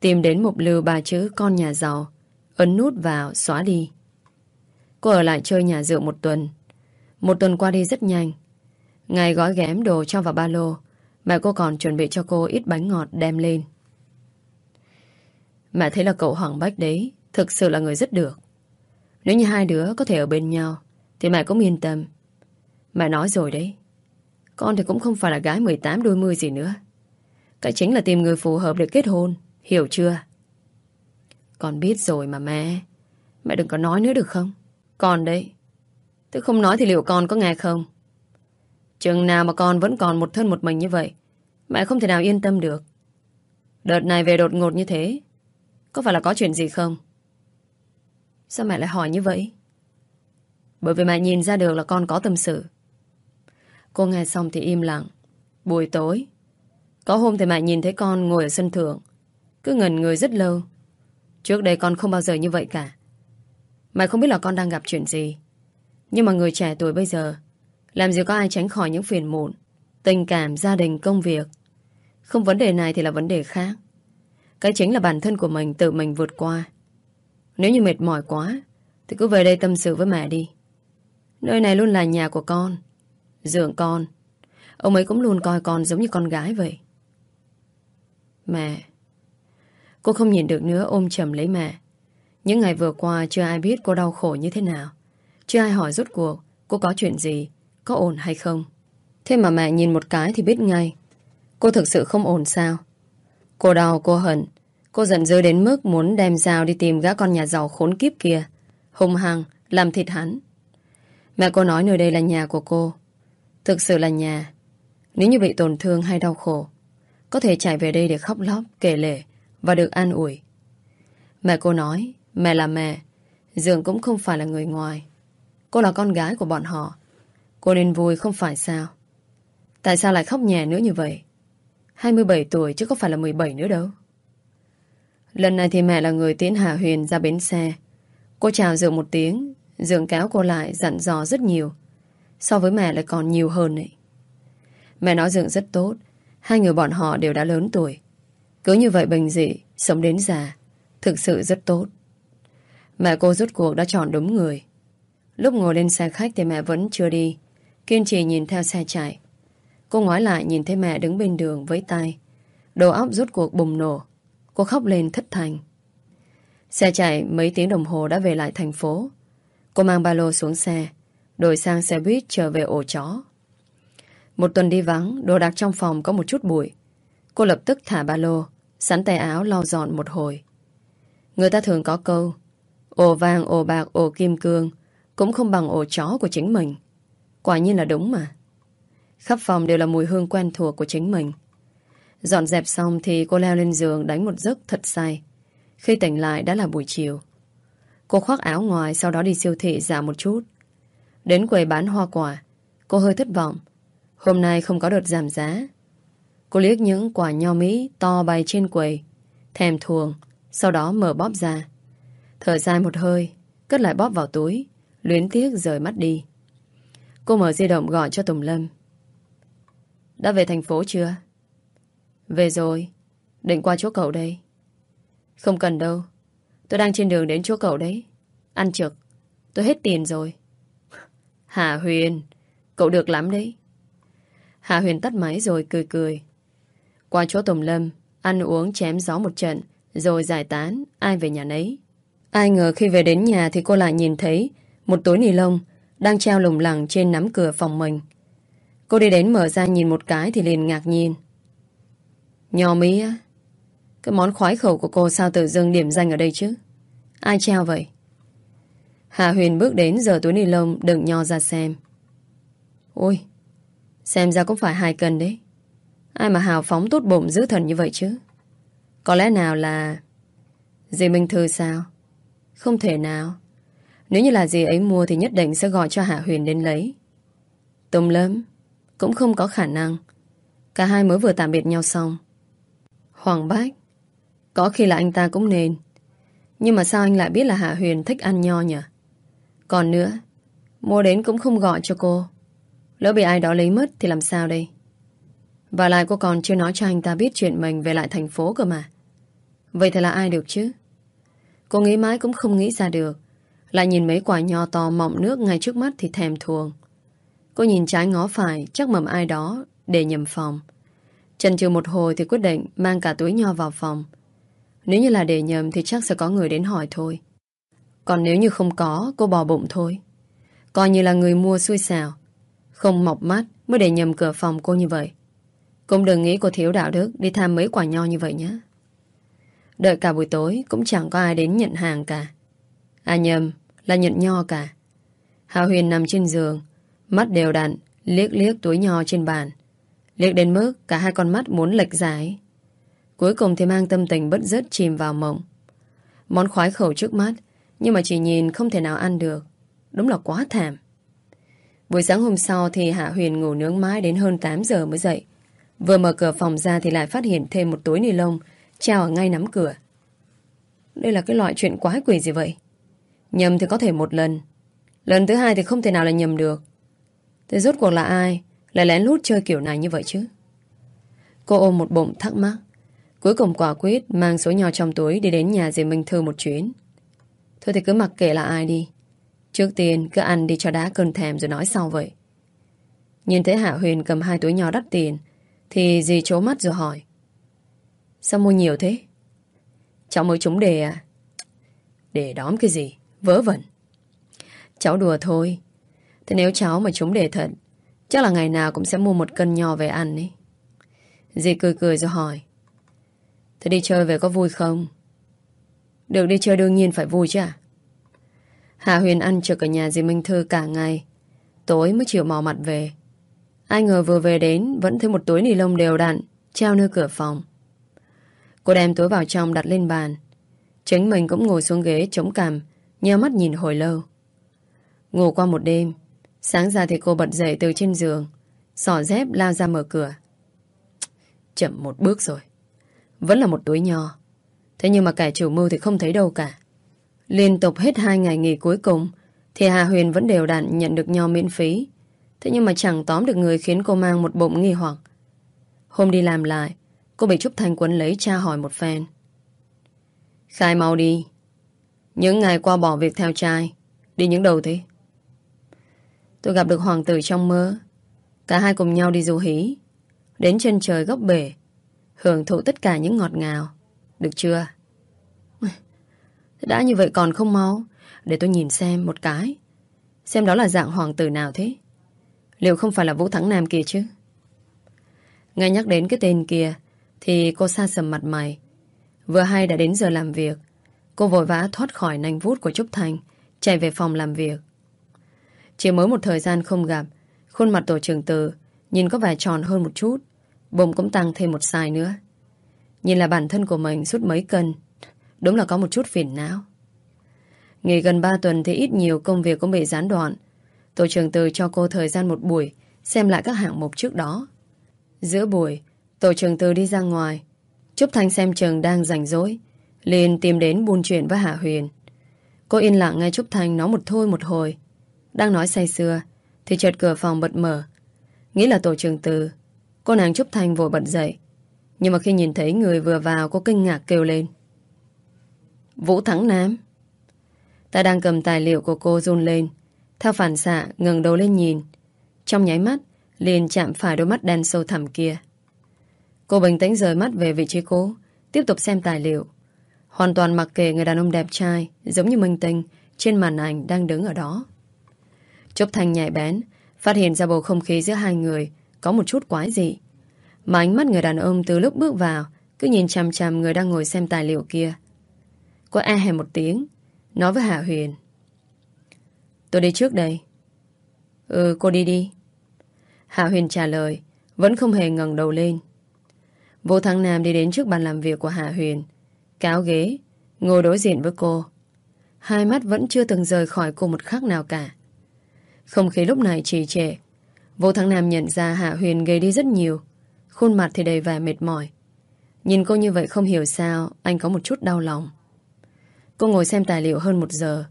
Tìm đến một lưu ba chữ con nhà giàu Ấn nút vào, xóa đi. Cô ở lại chơi nhà rượu một tuần. Một tuần qua đi rất nhanh. Ngày gói ghém đồ cho vào ba lô, mẹ cô còn chuẩn bị cho cô ít bánh ngọt đem lên. Mẹ thấy là cậu Hoàng Bách đấy, thực sự là người rất được. Nếu như hai đứa có thể ở bên nhau, thì mẹ cũng yên tâm. Mẹ nói rồi đấy. Con thì cũng không phải là gái 18 đôi mươi gì nữa. Cái chính là tìm người phù hợp để kết hôn, hiểu chưa? Con biết rồi mà mẹ Mẹ đừng có nói nữa được không Con đấy Tôi không nói thì liệu con có nghe không Chừng nào mà con vẫn còn một thân một mình như vậy, Mẹ không thể nào yên tâm được. Đợt này về đột ngột như thế, Có phải là có chuyện gì không? Sao mẹ lại hỏi như vậy? Bởi vì mẹ nhìn ra được là con có tâm sự. Cô nghe xong thì im lặng. Buổi tối, Có hôm thì mẹ nhìn thấy con ngồi ở sân thượng, Cứ ngẩn người rất lâu. Trước đây con không bao giờ như vậy cả. Mẹ không biết là con đang gặp chuyện gì. Nhưng mà người trẻ tuổi bây giờ làm gì có ai tránh khỏi những phiền muộn Tình cảm, gia đình, công việc. Không vấn đề này thì là vấn đề khác. Cái chính là bản thân của mình Tự mình vượt qua. Nếu như mệt mỏi quá Thì cứ về đây tâm sự với mẹ đi. Nơi này luôn là nhà của con dưỡng con. Ông ấy cũng luôn coi con giống như con gái vậy. Mẹ Cô không nhìn được nữa ôm chầm lấy mẹ. Những ngày vừa qua chưa ai biết cô đau khổ như thế nào. Chưa ai hỏi rốt cuộc cô có chuyện gì, có ổn hay không. Thế mà mẹ nhìn một cái thì biết ngay. Cô thực sự không ổn sao. Cô đau, cô hận. Cô giận dữ đến mức muốn đem dao đi tìm gã con nhà giàu khốn kiếp kia. hùng hăng, làm thịt hắn. Mẹ cô nói nơi đây là nhà của cô. Thực sự là nhà. Nếu như bị tổn thương hay đau khổ, có thể chạy về đây để khóc lóc, kể lể, và được an ủi. Mẹ cô nói, mẹ là mẹ, Dương cũng không phải là người ngoài. Cô là con gái của bọn họ. Cô nên vui không phải sao? Tại sao lại khóc nhẹ nữa như vậy? 27 tuổi chứ có phải là 17 nữa đâu. Lần này thì mẹ là người tiến Hà Huyền ra bến xe. Cô chào Dượng một tiếng, Dượng kéo cô lại dặn dò rất nhiều. So với mẹ lại còn nhiều hơn ấy. Mẹ nói Dượng rất tốt, hai người bọn họ đều đã lớn tuổi. Cứ như vậy bình dị, sống đến già, thực sự rất tốt. Mẹ cô rút cuộc đã chọn đúng người. Lúc ngồi lên xe khách thì mẹ vẫn chưa đi, kiên trì nhìn theo xe chạy. Cô ngoái lại nhìn thấy mẹ đứng bên đường với tay. Đầu óc rút cuộc bùng nổ. Cô khóc lên thất thành. Xe chạy mấy tiếng đồng hồ đã về lại thành phố. Cô mang ba lô xuống xe, đổi sang xe buýt trở về ổ chó. Một tuần đi vắng, đồ đạc trong phòng có một chút bụi. Cô lập tức thả ba lô, sắn tay áo lau dọn một hồi. Người ta thường có câu, ổ vàng, ổ bạc, ổ kim cương cũng không bằng ổ chó của chính mình. Quả nhiên là đúng mà. Khắp phòng đều là mùi hương quen thuộc của chính mình. Dọn dẹp xong thì cô leo lên giường đánh một giấc thật say. Khi tỉnh lại đã là buổi chiều. Cô khoác áo ngoài sau đó đi siêu thị dạo một chút. Đến quầy bán hoa quả, cô hơi thất vọng. Hôm nay không có đợt giảm giá. Cô liếc những quả nho Mỹ to bày trên quầy, thèm thuồng, sau đó mở bóp ra. Thở dài một hơi, cất lại bóp vào túi, luyến tiếc rời mắt đi. Cô mở di động gọi cho Tùng Lâm. Đã về thành phố chưa? Về rồi. Định qua chỗ cậu đây. Không cần đâu. Tôi đang trên đường đến chỗ cậu đấy. Ăn trực. Tôi hết tiền rồi. Hà Huyền. Cậu được lắm đấy. Hà Huyền tắt máy rồi cười cười. Qua chỗ Tùng Lâm, ăn uống chém gió một trận, rồi giải tán, ai về nhà nấy. Ai ngờ khi về đến nhà thì cô lại nhìn thấy một túi nì lông đang treo lủng lẳng trên nắm cửa phòng mình. Cô đi đến mở ra nhìn một cái thì liền ngạc nhiên. Nho Mỹ á? Cái món khoái khẩu của cô sao tự dưng điểm danh ở đây chứ? Ai treo vậy? Hà Huyền bước đến giờ túi ni lông đựng nho ra xem. Ôi, xem ra cũng phải hai cân đấy. Ai mà hào phóng tốt bụng giữ thần như vậy chứ? Có lẽ nào là... Dì Minh Thư sao? Không thể nào. Nếu như là dì ấy mua thì nhất định sẽ gọi cho Hạ Huyền đến lấy. Tùng lớn cũng không có khả năng. Cả hai mới vừa tạm biệt nhau xong. Hoàng Bách, có khi là anh ta cũng nên. Nhưng mà sao anh lại biết là Hạ Huyền thích ăn nho nhỉ? Còn nữa, mua đến cũng không gọi cho cô. Lỡ bị ai đó lấy mất thì làm sao đây? Và lại cô còn chưa nói cho anh ta biết chuyện mình về lại thành phố cơ mà. Vậy thì là ai được chứ? Cô nghĩ mãi cũng không nghĩ ra được. Lại nhìn mấy quả nho to mọng nước ngay trước mắt thì thèm thuồng. Cô nhìn trái ngó phải chắc mầm ai đó để nhầm phòng. Chần chừ một hồi thì quyết định mang cả túi nho vào phòng. Nếu như là để nhầm thì chắc sẽ có người đến hỏi thôi. Còn nếu như không có, cô bò bụng thôi. Coi như là người mua xui xào. Không mọc mắt mới để nhầm cửa phòng cô như vậy. Cũng đừng nghĩ cô thiếu đạo đức đi tham mấy quả nho như vậy nhé. Đợi cả buổi tối cũng chẳng có ai đến nhận hàng cả. À nhầm, là nhận nho cả. Hạ Huyền nằm trên giường, mắt đều đặn, liếc liếc túi nho trên bàn. Liếc đến mức cả hai con mắt muốn lệch dài. Cuối cùng thì mang tâm tình bất dứt chìm vào mộng. Món khoái khẩu trước mắt, nhưng mà chỉ nhìn không thể nào ăn được. Đúng là quá thảm. Buổi sáng hôm sau thì Hạ Huyền ngủ nướng mãi đến hơn 8 giờ mới dậy. Vừa mở cửa phòng ra thì lại phát hiện thêm một túi ni lông treo ở ngay nắm cửa. Đây là cái loại chuyện quái quỷ gì vậy? Nhầm thì có thể một lần. Lần thứ hai thì không thể nào là nhầm được. Thế rốt cuộc là ai lại lén lút chơi kiểu này như vậy chứ? Cô ôm một bụng thắc mắc. Cuối cùng quả quyết mang số nhỏ trong túi đi đến nhà dì Minh Thư một chuyến. Thôi thì cứ mặc kệ là ai đi. Trước tiên cứ ăn đi cho đá cơn thèm rồi nói sau vậy. Nhìn thấy Hạ Huyền cầm hai túi nhỏ đắt tiền, thì dì chố mắt rồi hỏi. Sao mua nhiều thế? Cháu mới trúng đề à? Đề đóm cái gì? Vớ vẩn. Cháu đùa thôi. Thế nếu cháu mà chúng đề thật, chắc là ngày nào cũng sẽ mua một cân nho về ăn ấy. Dì cười cười rồi hỏi. Thế đi chơi về có vui không? Được đi chơi đương nhiên phải vui chứ à? Hạ Huyền ăn trực ở nhà dì Minh Thư cả ngày. Tối mới chịu mò mặt về. Ai ngờ vừa về đến, vẫn thấy một túi nì lông đều đặn, treo nơi cửa phòng. Cô đem túi vào trong đặt lên bàn. Chính mình cũng ngồi xuống ghế chống cằm Nhớ mắt nhìn hồi lâu. Ngủ qua một đêm, Sáng ra thì cô bật dậy từ trên giường Sỏ dép lao ra mở cửa. Chậm một bước rồi, Vẫn là một túi nho. Thế nhưng mà kẻ chủ mưu thì không thấy đâu cả. Liên tục hết hai ngày nghỉ cuối cùng, Thì Hà Huyền vẫn đều đặn nhận được nho miễn phí. Thế nhưng mà chẳng tóm được người khiến cô mang một bụng nghi hoặc. Hôm đi làm lại, Cô bị Trúc Thanh Quấn lấy tra hỏi một phen. Khai mau đi những ngày qua bỏ việc theo trai. Đi những đầu thế. Tôi gặp được hoàng tử trong mơ. Cả hai cùng nhau đi du hí. Đến chân trời góc bể, Hưởng thụ tất cả những ngọt ngào. Được chưa? Đã như vậy còn không mau. Để tôi nhìn xem một cái. Xem đó là dạng hoàng tử nào thế. Liệu không phải là Vũ Thắng Nam kia chứ? Ngay nhắc đến cái tên kia, Thì cô xa sầm mặt mày. Vừa hay đã đến giờ làm việc Cô vội vã thoát khỏi nanh vút của Trúc Thành, Chạy về phòng làm việc. Chỉ mới một thời gian không gặp, Khuôn mặt tổ trưởng từ Nhìn có vẻ tròn hơn một chút, Bụng cũng tăng thêm một size nữa. Nhìn là bản thân của mình sút mấy cân, Đúng là có một chút phiền não. Nghỉ gần 3 tuần thì ít nhiều công việc cũng bị gián đoạn. Tổ trưởng từ cho cô thời gian một buổi, Xem lại các hạng mục trước đó. Giữa buổi, Tổ trưởng từ đi ra ngoài. Trúc Thanh xem trường đang rảnh rỗi liền tìm đến buôn chuyện với Hạ Huyền. Cô yên lặng nghe Trúc Thanh nói một thôi một hồi. Đang nói say xưa Thì chợt cửa phòng bật mở. Nghĩ là tổ trưởng từ Cô nàng Trúc Thanh vội bật dậy. Nhưng mà khi nhìn thấy người vừa vào, Cô kinh ngạc kêu lên. Vũ Thắng Nam. Ta đang cầm tài liệu của cô run lên, Theo phản xạ ngẩng đầu lên nhìn. Trong nháy mắt, liền chạm phải đôi mắt đen sâu thẳm kia. Cô bình tĩnh rời mắt về vị trí cố Tiếp tục xem tài liệu. Hoàn toàn mặc kệ người đàn ông đẹp trai, Giống như minh tinh, Trên màn ảnh đang đứng ở đó. Trúc Thanh nhạy bén, Phát hiện ra bầu không khí giữa hai người Có một chút quái dị. Mà ánh mắt người đàn ông từ lúc bước vào, Cứ nhìn chằm chằm người đang ngồi xem tài liệu kia. Cô e hề một tiếng, Nói với Hạ Huyền. Tôi đi trước đây. Ừ cô đi đi. Hạ Huyền trả lời, Vẫn không hề ngẩng đầu lên. Vô Thắng Nam đi đến trước bàn làm việc của Hạ Huyền Cáo ghế. Ngồi đối diện với cô. Hai mắt vẫn chưa từng rời khỏi cô một khắc nào cả. Không khí lúc này trì trệ. Vô Thắng Nam nhận ra Hạ Huyền gầy đi rất nhiều. Khuôn mặt thì đầy vẻ mệt mỏi. Nhìn cô như vậy không hiểu sao Anh có một chút đau lòng. Cô ngồi xem tài liệu hơn một giờ.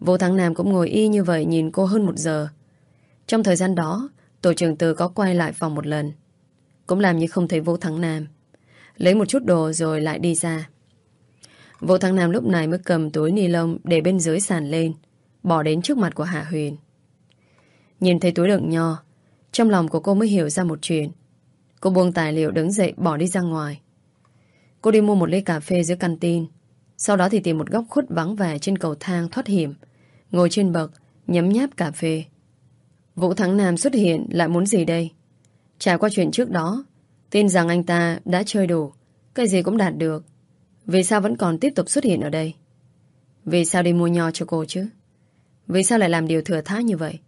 Vô Thắng Nam cũng ngồi y như vậy Nhìn cô hơn một giờ. Trong thời gian đó, Tổ trưởng Từ có quay lại phòng một lần. Cũng làm như không thấy Vô Thắng Nam. Lấy một chút đồ rồi lại đi ra. Vũ Thắng Nam lúc này mới cầm túi ni lông Để bên dưới sàn lên Bỏ đến trước mặt của Hạ Huyền Nhìn thấy túi đựng nho Trong lòng của cô mới hiểu ra một chuyện Cô buông tài liệu đứng dậy bỏ đi ra ngoài Cô đi mua một ly cà phê giữa căn tin sau đó thì tìm một góc khuất vắng vẻ trên cầu thang thoát hiểm. Ngồi trên bậc, nhấm nháp cà phê. Vũ Thắng Nam xuất hiện lại muốn gì đây? Trải qua chuyện trước đó, tin rằng anh ta đã chơi đủ, cái gì cũng đạt được. Vì sao vẫn còn tiếp tục xuất hiện ở đây? Vì sao đi mua nho cho cô chứ? Vì sao lại làm điều thừa thác như vậy?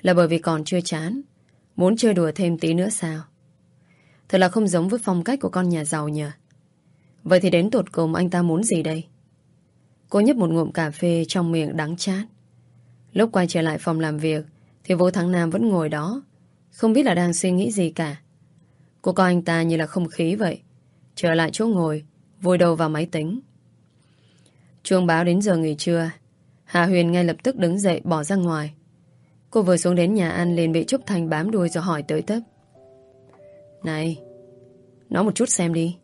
Là bởi vì còn chưa chán, muốn chơi đùa thêm tí nữa sao? Thật là không giống với phong cách của con nhà giàu nhờ. Vậy thì đến tột cùng anh ta muốn gì đây? Cô nhấp một ngụm cà phê trong miệng đắng chát. Lúc quay trở lại phòng làm việc thì Vũ Thắng Nam vẫn ngồi đó không biết là đang suy nghĩ gì cả. Cô coi anh ta như là không khí vậy. Trở lại chỗ ngồi vùi đầu vào máy tính. Chuông báo đến giờ nghỉ trưa Hà Huyền ngay lập tức đứng dậy bỏ ra ngoài. Cô vừa xuống đến nhà ăn liền bị Trúc Thành bám đuôi rồi hỏi tới tấp. Này, nói một chút xem đi.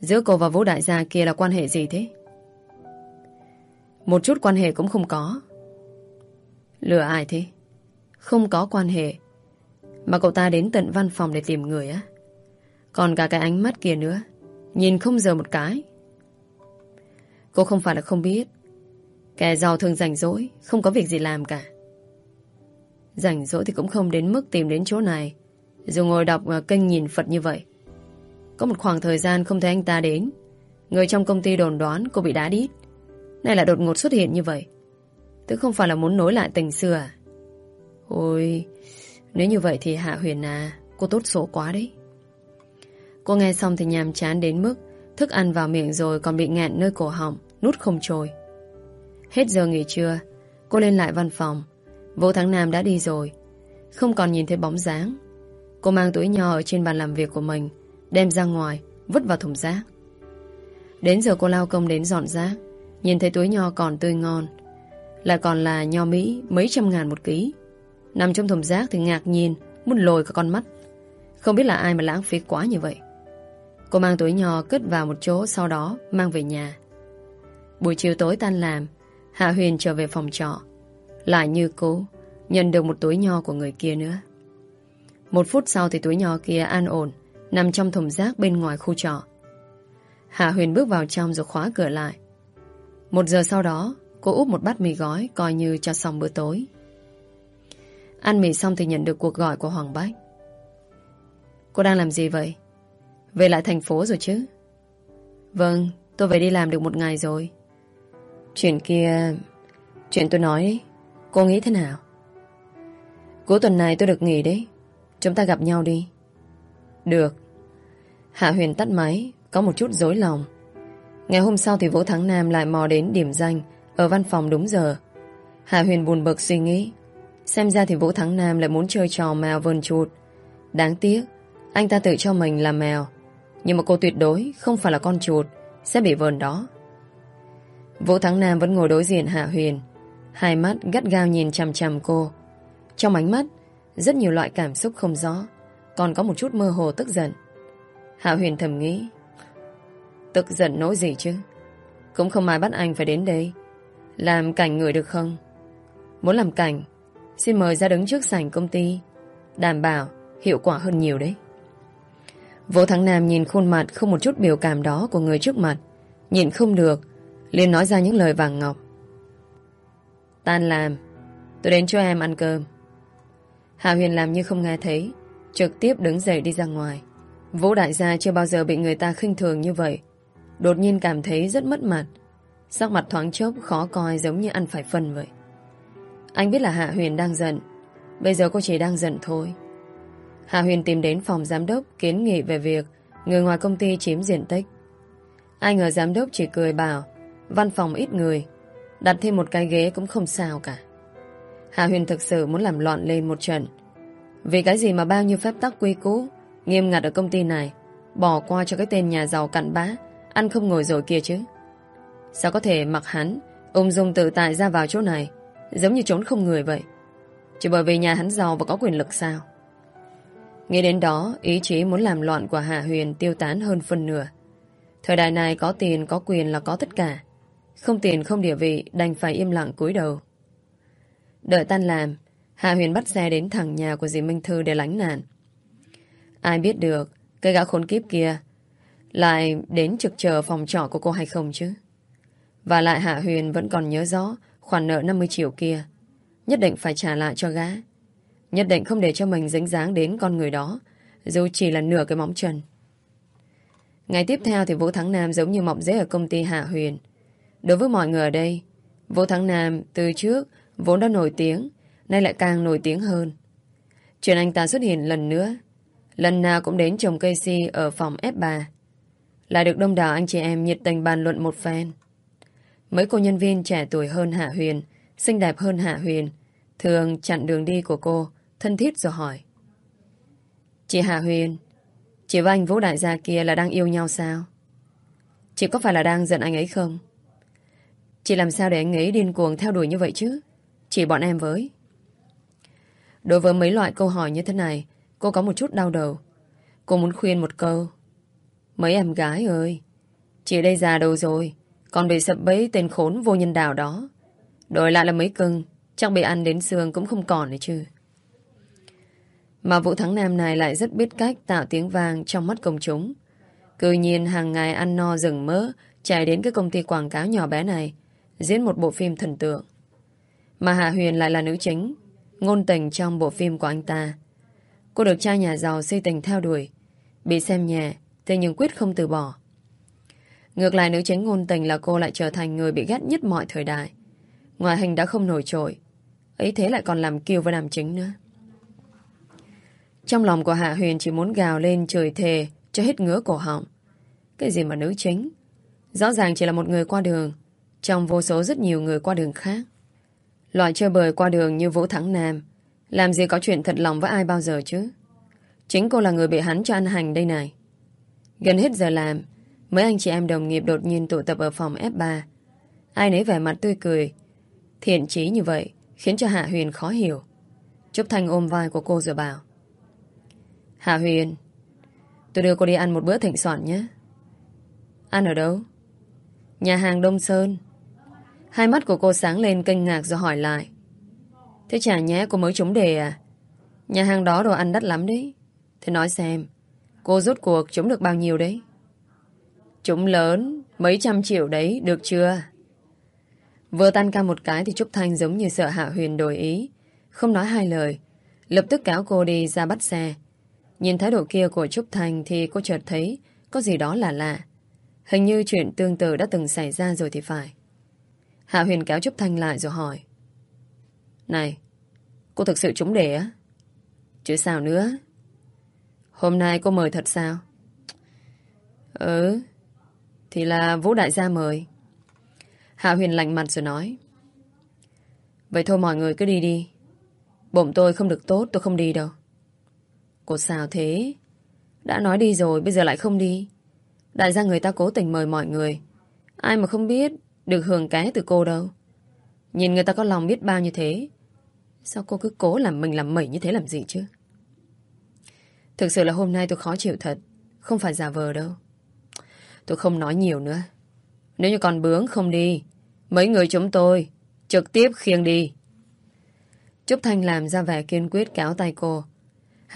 Giữa cô và Vũ Đại gia kia là quan hệ gì thế? Một chút quan hệ cũng không có. Lừa ai thế? Không có quan hệ. Mà cậu ta đến tận văn phòng để tìm người á. Còn cả cái ánh mắt kia nữa. Nhìn không giờ một cái. Cô không phải là không biết. Kẻ giàu thường rảnh rỗi, không có việc gì làm cả. Rảnh rỗi thì cũng không đến mức tìm đến chỗ này. Dù ngồi đọc à, kênh nhìn Phật như vậy. Có một khoảng thời gian không thấy anh ta đến Người trong công ty đồn đoán cô bị đá đít Này là đột ngột xuất hiện như vậy Tức không phải là muốn nối lại tình xưa à Ôi Nếu như vậy thì Hạ Huyền à Cô tốt số quá đấy Cô nghe xong thì nhàm chán đến mức Thức ăn vào miệng rồi còn bị nghẹn nơi cổ họng Nút không trôi Hết giờ nghỉ trưa, cô lên lại văn phòng. Vũ Thắng Nam đã đi rồi. Không còn nhìn thấy bóng dáng. Cô mang túi nho ở trên bàn làm việc của mình, đem ra ngoài, vứt vào thùng rác. Đến giờ cô lao công đến dọn rác, nhìn thấy túi nho còn tươi ngon. Lại còn là nho Mỹ mấy trăm ngàn một ký. Nằm trong thùng rác thì ngạc nhiên, muốn lồi cả con mắt. Không biết là ai mà lãng phí quá như vậy. Cô mang túi nho cất vào một chỗ sau đó mang về nhà. Buổi chiều tối tan làm, Hạ Huyền trở về phòng trọ. Lại như cũ, nhận được một túi nho của người kia nữa. Một phút sau thì túi nho kia an ổn, nằm trong thùng rác bên ngoài khu trọ. Hạ Huyền bước vào trong rồi khóa cửa lại. Một giờ sau đó, cô úp một bát mì gói coi như cho xong bữa tối. Ăn mì xong thì nhận được cuộc gọi của Hoàng Bách. Cô đang làm gì vậy? Về lại thành phố rồi chứ? Vâng, tôi về đi làm được một ngày rồi. Chuyện kia... Chuyện tôi nói ấy, cô nghĩ thế nào? Cuối tuần này tôi được nghỉ đấy. Chúng ta gặp nhau đi. Được. Hạ Huyền tắt máy, có một chút dối lòng. Ngày hôm sau thì Vũ Thắng Nam lại mò đến điểm danh ở văn phòng đúng giờ. Hạ Huyền buồn bực suy nghĩ. Xem ra thì Vũ Thắng Nam lại muốn chơi trò mèo vườn chuột. Đáng tiếc, anh ta tự cho mình là mèo. Nhưng mà cô tuyệt đối không phải là con chuột sẽ bị vờn đó. Vũ Thắng Nam vẫn ngồi đối diện Hạ Huyền. Hai mắt gắt gao nhìn chằm chằm cô. Trong ánh mắt, rất nhiều loại cảm xúc không rõ. Còn có một chút mơ hồ tức giận. Hạ Huyền thầm nghĩ. Tức giận nỗi gì chứ? Cũng không ai bắt anh phải đến đây. Làm cảnh người được không? Muốn làm cảnh, xin mời ra đứng trước sảnh công ty. Đảm bảo hiệu quả hơn nhiều đấy. Vũ Thắng Nam nhìn khuôn mặt không một chút biểu cảm đó của người trước mặt. Nhìn không được, liền nói ra những lời vàng ngọc. Tan làm, tôi đến cho em ăn cơm. Hạ Huyền làm như không nghe thấy, trực tiếp đứng dậy đi ra ngoài. Vũ đại gia chưa bao giờ bị người ta khinh thường như vậy. Đột nhiên cảm thấy rất mất mặt. Sắc mặt thoáng chốc khó coi giống như ăn phải phân vậy. Anh biết là Hạ Huyền đang giận. Bây giờ cô chỉ đang giận thôi. Hạ Huyền tìm đến phòng giám đốc kiến nghị về việc người ngoài công ty chiếm diện tích. Ai ngờ giám đốc chỉ cười bảo, văn phòng ít người, đặt thêm một cái ghế cũng không sao cả. Hạ Huyền thực sự muốn làm loạn lên một trận. Vì cái gì mà bao nhiêu phép tắc quy cũ, nghiêm ngặt ở công ty này, bỏ qua cho cái tên nhà giàu cặn bã, ăn không ngồi rồi kia chứ. Sao có thể mặc hắn, ung dung tự tại ra vào chỗ này, giống như trốn không người vậy. Chỉ bởi vì nhà hắn giàu và có quyền lực sao? Nghĩ đến đó, ý chí muốn làm loạn của Hạ Huyền tiêu tán hơn phần nửa. Thời đại này có tiền, có quyền là có tất cả. Không tiền, không địa vị, đành phải im lặng cúi đầu. Đợi tan làm, Hạ Huyền bắt xe đến thẳng nhà của dì Minh Thư để lánh nạn. Ai biết được, cây gã khốn kiếp kia lại đến trực chờ phòng trọ của cô hay không chứ? Và lại Hạ Huyền vẫn còn nhớ rõ khoản nợ 50 triệu kia. Nhất định phải trả lại cho gã. Nhất định không để cho mình dính dáng đến con người đó, Dù chỉ là nửa cái móng chân. Ngày tiếp theo thì Vũ Thắng Nam giống như mọc dễ ở công ty Hạ Huyền. Đối với mọi người ở đây, Vũ Thắng Nam từ trước vốn đã nổi tiếng, Nay lại càng nổi tiếng hơn. Chuyện anh ta xuất hiện lần nữa, Lần nào cũng đến trồng cây si ở phòng F3 Lại được đông đảo anh chị em nhiệt tình bàn luận một phen. Mấy cô nhân viên trẻ tuổi hơn Hạ Huyền, Xinh đẹp hơn Hạ Huyền, Thường chặn đường đi của cô thân thiết rồi hỏi. Chị Hà Huyền, chị và anh Vũ Đại gia kia là đang yêu nhau sao? Chị có phải là đang giận anh ấy không? Chị làm sao để anh ấy điên cuồng theo đuổi như vậy chứ? Chỉ bọn em với. Đối với mấy loại câu hỏi như thế này, cô có một chút đau đầu. Cô muốn khuyên một câu. Mấy em gái ơi, chị đây già đâu rồi, còn bị sập bẫy tên khốn vô nhân đạo đó. Đổi lại là mấy cưng, chắc bị ăn đến xương cũng không còn nữa chứ. Mà Vũ Thắng Nam này lại rất biết cách tạo tiếng vang trong mắt công chúng. Cứ nhiên hàng ngày ăn no rừng mỡ, chạy đến cái công ty quảng cáo nhỏ bé này, diễn một bộ phim thần tượng. Mà Hạ Huyền lại là nữ chính, ngôn tình trong bộ phim của anh ta. Cô được cha nhà giàu xây tình theo đuổi, bị xem nhẹ, thế nhưng quyết không từ bỏ. Ngược lại nữ chính ngôn tình là cô lại trở thành người bị ghét nhất mọi thời đại. Ngoại hình đã không nổi trội, ấy thế lại còn làm kiêu với nam chính nữa. Trong lòng của Hạ Huyền chỉ muốn gào lên trời thề cho hết ngứa cổ họng. Cái gì mà nữ chính? Rõ ràng chỉ là một người qua đường. trong vô số rất nhiều người qua đường khác. Loại chơi bời qua đường như Vũ Thắng Nam làm gì có chuyện thật lòng với ai bao giờ chứ. Chính cô là người bị hắn cho ăn hành đây này. Gần hết giờ làm, mấy anh chị em đồng nghiệp đột nhiên tụ tập ở phòng F3. Ai nấy vẻ mặt tươi cười. Thiện chí như vậy khiến cho Hạ Huyền khó hiểu. Trúc Thanh ôm vai của cô rồi bảo. Hạ Huyền, tôi đưa cô đi ăn một bữa thịnh soạn nhé. Ăn ở đâu? Nhà hàng Đông Sơn. Hai mắt của cô sáng lên kinh ngạc rồi hỏi lại. Thế chả nhé cô mới trúng đề à? Nhà hàng đó đồ ăn đắt lắm đấy. Thế nói xem, cô rốt cuộc trúng được bao nhiêu đấy? Trúng lớn, mấy trăm triệu đấy, được chưa? Vừa tan ca một cái thì Trúc Thanh giống như sợ Hạ Huyền đổi ý. Không nói hai lời. Lập tức kéo cô đi ra bắt xe. Nhìn thái độ kia của Trúc Thanh thì cô chợt thấy có gì đó là lạ. Hình như chuyện tương tự đã từng xảy ra rồi thì phải. Hạ Huyền kéo Trúc Thanh lại rồi hỏi. Này, cô thực sự trúng đề á? Chứ sao nữa? Hôm nay cô mời thật sao? Ừ, thì là Vũ Đại gia mời. Hạ Huyền lạnh mặt rồi nói. Vậy thôi mọi người cứ đi đi. Bụng tôi không được tốt, tôi không đi đâu. Cô sao thế? Đã nói đi rồi, bây giờ lại không đi. Đại gia người ta cố tình mời mọi người. Ai mà không biết được hưởng cái từ cô đâu. Nhìn người ta có lòng biết bao như thế. Sao cô cứ cố làm mình làm mẩy như thế làm gì chứ? Thực sự là hôm nay tôi khó chịu thật. Không phải giả vờ đâu. Tôi không nói nhiều nữa. Nếu như còn bướng không đi, mấy người chúng tôi trực tiếp khiêng đi. Trúc Thanh làm ra vẻ kiên quyết kéo tay cô.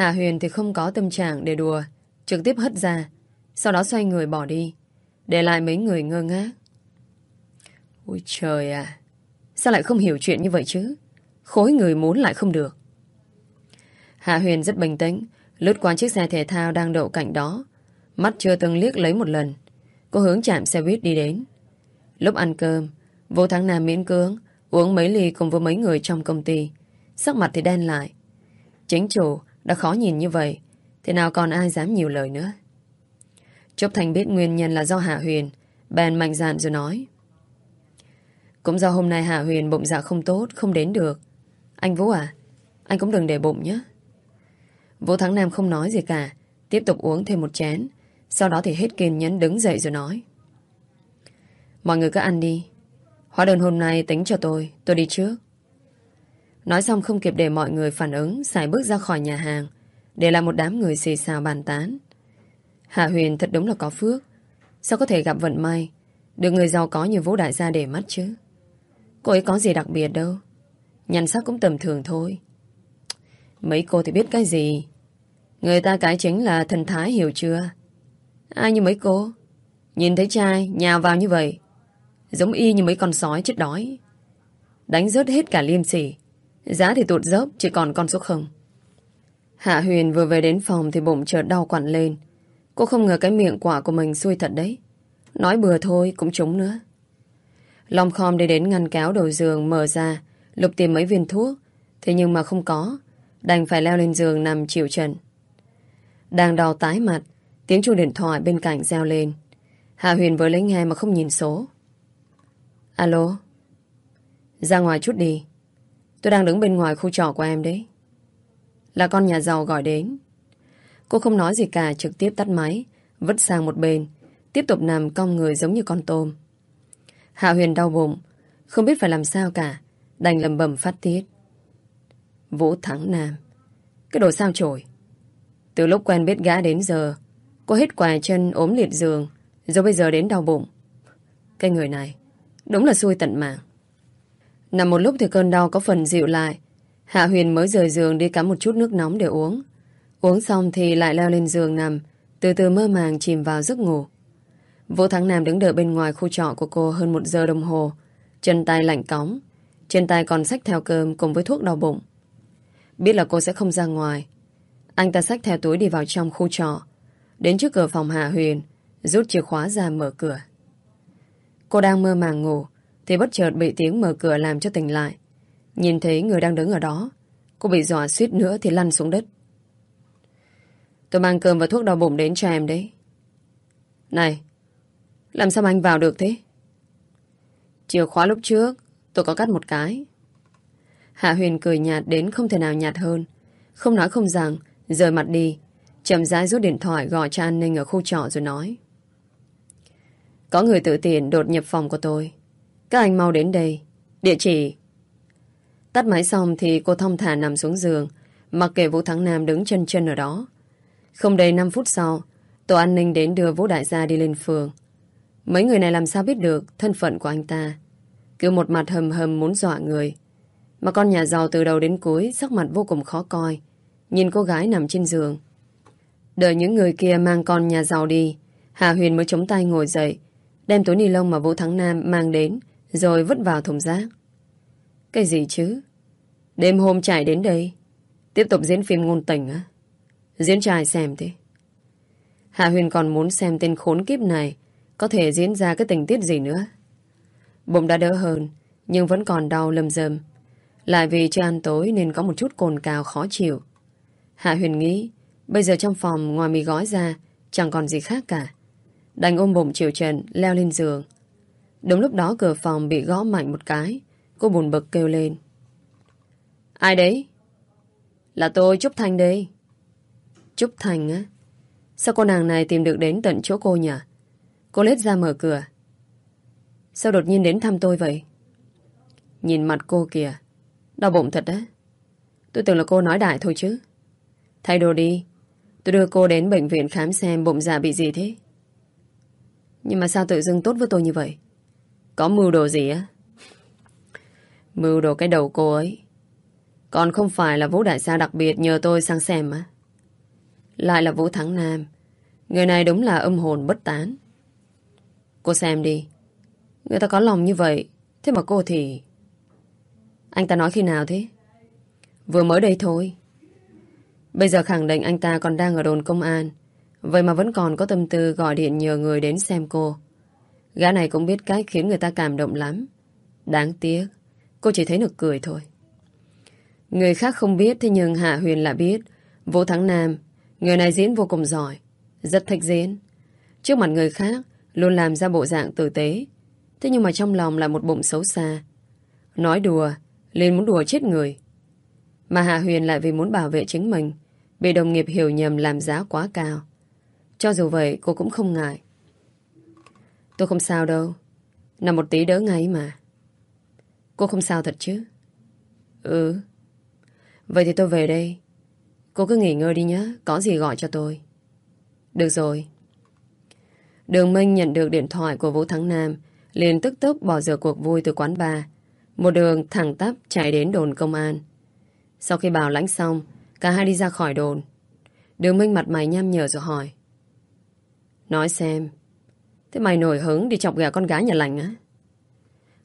Hạ Huyền thì không có tâm trạng để đùa, trực tiếp hất ra, sau đó xoay người bỏ đi, để lại mấy người ngơ ngác. Ôi trời à, sao lại không hiểu chuyện như vậy chứ? Khối người muốn lại không được. Hạ Huyền rất bình tĩnh, lướt qua chiếc xe thể thao đang đậu cạnh đó, mắt chưa từng liếc lấy một lần. Cô hướng chạm xe buýt đi đến. Lúc ăn cơm, vô tháng Nam miễn cưỡng uống mấy ly cùng với mấy người trong công ty. Sắc mặt thì đen lại. Chính chủ đã khó nhìn như vậy, thì nào còn ai dám nhiều lời nữa. Trúc Thành biết nguyên nhân là do Hạ Huyền, bèn mạnh dạn rồi nói. Cũng do hôm nay Hạ Huyền bụng dạ không tốt, không đến được. Anh Vũ à, anh cũng đừng để bụng nhé. Vũ Thắng Nam không nói gì cả, tiếp tục uống thêm một chén, sau đó thì hết kiên nhẫn đứng dậy rồi nói. Mọi người cứ ăn đi. Hóa đơn hôm nay tính cho tôi, tôi đi trước. Nói xong không kịp để mọi người phản ứng, xài bước ra khỏi nhà hàng, để lại một đám người xì xào bàn tán. Hạ Huyền thật đúng là có phước. Sao có thể gặp vận may, được người giàu có như Vũ Đại gia để mắt chứ? Cô ấy có gì đặc biệt đâu. Nhăn sắc cũng tầm thường thôi. Mấy cô thì biết cái gì? Người ta cái chính là thần thái hiểu chưa? Ai như mấy cô? Nhìn thấy trai, nhào vào như vậy. Giống y như mấy con sói chết đói. Đánh rớt hết cả liêm sỉ. Giá thì tụt dốc, chỉ còn con số không. Hạ Huyền vừa về đến phòng thì bụng chợt đau quặn lên. Cô không ngờ cái miệng quả của mình xui thật đấy. Nói bừa thôi cũng trúng nữa. Long khom đi đến ngăn kéo đầu giường mở ra, lục tìm mấy viên thuốc. Thế nhưng mà không có, đành phải leo lên giường nằm chịu trận. Đang đau tái mặt, tiếng chuông điện thoại bên cạnh reo lên. Hạ Huyền vừa lấy nghe mà không nhìn số. Alo? Ra ngoài chút đi. Tôi đang đứng bên ngoài khu trọ của em đấy. Là con nhà giàu gọi đến. Cô không nói gì cả trực tiếp tắt máy, vứt sang một bên, tiếp tục nằm cong người giống như con tôm. Hạ Huyền đau bụng, không biết phải làm sao cả, đành lầm bầm phát tiết. Vũ Thắng Nam. Cái đồ sao chổi. Từ lúc quen biết gã đến giờ, cô hết quài chân ốm liệt giường, rồi bây giờ đến đau bụng. Cái người này, đúng là xui tận mạng. Nằm một lúc thì cơn đau có phần dịu lại. Hạ Huyền mới rời giường đi cắm một chút nước nóng để uống. Uống xong thì lại leo lên giường nằm, từ từ mơ màng chìm vào giấc ngủ. Vũ Thắng Nam đứng đợi bên ngoài khu trọ của cô hơn một giờ đồng hồ. Chân tay lạnh cóng. Trên tay còn xách theo cơm cùng với thuốc đau bụng. Biết là cô sẽ không ra ngoài. Anh ta xách theo túi đi vào trong khu trọ. Đến trước cửa phòng Hạ Huyền, rút chìa khóa ra mở cửa. Cô đang mơ màng ngủ, thì bất chợt bị tiếng mở cửa làm cho tỉnh lại. Nhìn thấy người đang đứng ở đó, cô bị dọa suýt nữa thì lăn xuống đất. Tôi mang cơm và thuốc đau bụng đến cho em đấy. Này, làm sao anh vào được thế? Chìa khóa lúc trước, tôi có cắt một cái. Hạ Huyền cười nhạt đến không thể nào nhạt hơn. Không nói không rằng, rời mặt đi. Chậm rãi rút điện thoại gọi cho an ninh ở khu trọ rồi nói. Có người tự tiện đột nhập phòng của tôi. Các anh mau đến đây. Địa chỉ. Tắt máy xong thì cô thông thả nằm xuống giường, mặc kệ Vũ Thắng Nam đứng chân chân ở đó. Không đầy 5 phút sau, tổ an ninh đến đưa Vũ Đại gia đi lên phường. Mấy người này làm sao biết được thân phận của anh ta. Cứ một mặt hầm hầm muốn dọa người. Mà con nhà giàu từ đầu đến cuối sắc mặt vô cùng khó coi. Nhìn cô gái nằm trên giường. Đợi những người kia mang con nhà giàu đi, Hà Huyền mới chống tay ngồi dậy, đem túi ni lông mà Vũ Thắng Nam mang đến, rồi vứt vào thùng rác. Cái gì chứ? Đêm hôm chạy đến đây, tiếp tục diễn phim ngôn tình á? Diễn trai xem thế. Hạ Huyền còn muốn xem tên khốn kiếp này có thể diễn ra cái tình tiết gì nữa. Bụng đã đỡ hơn, nhưng vẫn còn đau lâm dơm, Lại vì chưa ăn tối nên có một chút cồn cào khó chịu. Hạ Huyền nghĩ, bây giờ trong phòng ngoài mì gói ra, chẳng còn gì khác cả. Đành ôm bụng chiều trần, leo lên giường. Đúng lúc đó cửa phòng bị gõ mạnh một cái. Cô buồn bực kêu lên. Ai đấy? Là tôi, Trúc thanh đây. Trúc thanh á? Sao cô nàng này tìm được đến tận chỗ cô nhỉ? Cô lết ra mở cửa. Sao đột nhiên đến thăm tôi vậy? Nhìn mặt cô kìa. Đau bụng thật á. Tôi tưởng là cô nói đại thôi chứ. Thay đồ đi. Tôi đưa cô đến bệnh viện khám xem bụng già bị gì thế. Nhưng mà sao tự dưng tốt với tôi như vậy? Có mưu đồ gì á? Mưu đồ cái đầu cô ấy. Còn không phải là Vũ Đại Sa đặc biệt nhờ tôi sang xem á. Lại là Vũ Thắng Nam. Người này đúng là âm hồn bất tán. Cô xem đi. Người ta có lòng như vậy. Thế mà cô thì... Anh ta nói khi nào thế? Vừa mới đây thôi. Bây giờ khẳng định anh ta còn đang ở đồn công an. Vậy mà vẫn còn có tâm tư gọi điện nhờ người đến xem cô. Gã này cũng biết cách khiến người ta cảm động lắm. Đáng tiếc, cô chỉ thấy nực cười thôi. Người khác không biết, thế nhưng Hạ Huyền lại biết. Vũ Thắng Nam, người này diễn vô cùng giỏi. Rất thích diễn. Trước mặt người khác, luôn làm ra bộ dạng tử tế. Thế nhưng mà trong lòng là một bụng xấu xa. Nói đùa, liền muốn đùa chết người. Mà Hạ Huyền lại vì muốn bảo vệ chính mình, bị đồng nghiệp hiểu nhầm làm giá quá cao. Cho dù vậy, cô cũng không ngại. Tôi không sao đâu. Nằm một tí đỡ ngay mà. Cô không sao thật chứ? Ừ. Vậy thì tôi về đây. Cô cứ nghỉ ngơi đi nhé. Có gì gọi cho tôi. Được rồi. Đường Minh nhận được điện thoại của Vũ Thắng Nam liền tức tốc bỏ giờ cuộc vui từ quán bar. Một đường thẳng tắp chạy đến đồn công an. Sau khi bảo lãnh xong, cả hai đi ra khỏi đồn. Đường Minh mặt mày nham nhở rồi hỏi. Nói xem, thế mày nổi hứng đi chọc gà con gái nhà lành á?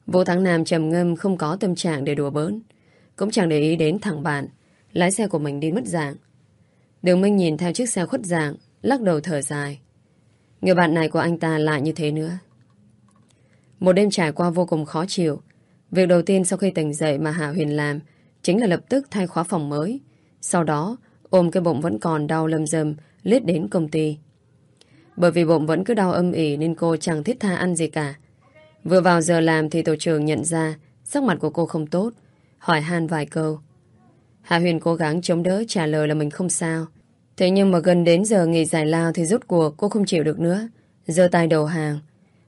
Vô Thắng Nam trầm ngâm không có tâm trạng để đùa bỡn. Cũng chẳng để ý đến thằng bạn, lái xe của mình đi mất dạng. Đường Minh nhìn theo chiếc xe khuất dạng, lắc đầu thở dài. Người bạn này của anh ta lại như thế nữa. Một đêm trải qua vô cùng khó chịu. Việc đầu tiên sau khi tỉnh dậy mà Hạ Huyền làm chính là lập tức thay khóa phòng mới. Sau đó, ôm cái bụng vẫn còn đau lâm dâm, lết đến công ty. Bởi vì bụng vẫn cứ đau âm ỉ nên cô chẳng thiết tha ăn gì cả. Vừa vào giờ làm thì tổ trưởng nhận ra sắc mặt của cô không tốt, hỏi han vài câu. Hạ Huyền cố gắng chống đỡ trả lời là mình không sao. Thế nhưng mà gần đến giờ nghỉ giải lao thì rút cuộc cô không chịu được nữa. giơ tay đầu hàng.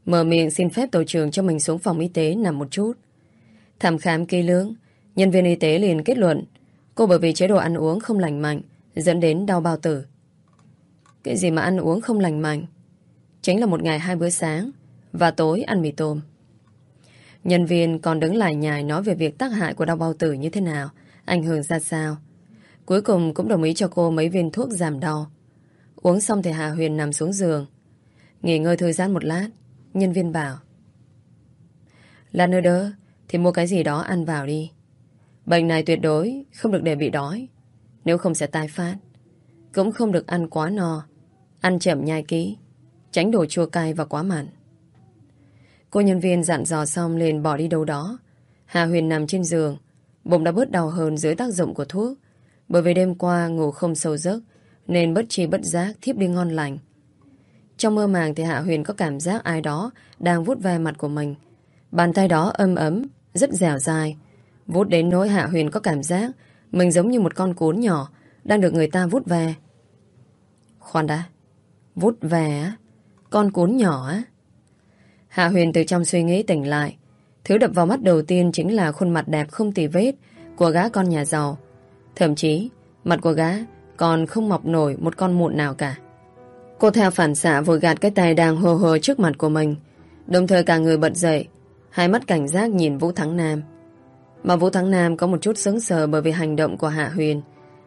Mở miệng xin phép tổ trưởng cho mình xuống phòng y tế nằm một chút. Thăm khám kỹ lưỡng, nhân viên y tế liền kết luận cô bởi vì chế độ ăn uống không lành mạnh dẫn đến đau bao tử. Cái gì mà ăn uống không lành mạnh? Chính là một ngày hai bữa sáng và tối ăn mì tôm. Nhân viên còn đứng lại nhài nói về việc tác hại của đau bao tử như thế nào, ảnh hưởng ra sao. Cuối cùng cũng đồng ý cho cô mấy viên thuốc giảm đau. Uống xong thì Hà Huyền nằm xuống giường. Nghỉ ngơi thời gian một lát, nhân viên bảo. Lát nữa đỡ, thì mua cái gì đó ăn vào đi. Bệnh này tuyệt đối không được để bị đói, nếu không sẽ tai phát. Cũng không được ăn quá no, ăn chậm nhai kỹ, tránh đồ chua cay và quá mặn. Cô nhân viên dặn dò xong liền bỏ đi đâu đó. Hà Huyền nằm trên giường, bụng đã bớt đau hơn dưới tác dụng của thuốc. Bởi vì đêm qua ngủ không sâu giấc, nên bất chi bất giác thiếp đi ngon lành. Trong mơ màng thì Hạ Huyền có cảm giác ai đó đang vuốt ve mặt của mình. Bàn tay đó âm ấm, rất dẻo dài. Vút đến nỗi Hạ Huyền có cảm giác mình giống như một con cún nhỏ đang được người ta vuốt ve. Khoan đã. Vút về? Con cún nhỏ á? Hạ Huyền từ trong suy nghĩ tỉnh lại. Thứ đập vào mắt đầu tiên chính là khuôn mặt đẹp không tì vết của gã con nhà giàu. Thậm chí, mặt của gã còn không mọc nổi một con mụn nào cả. Cô theo phản xạ vội gạt cái tay đang hô hô trước mặt của mình. Đồng thời cả người bật dậy, hai mắt cảnh giác nhìn Vũ Thắng Nam. Mà Vũ Thắng Nam có một chút sững sờ bởi vì hành động của Hạ Huyền,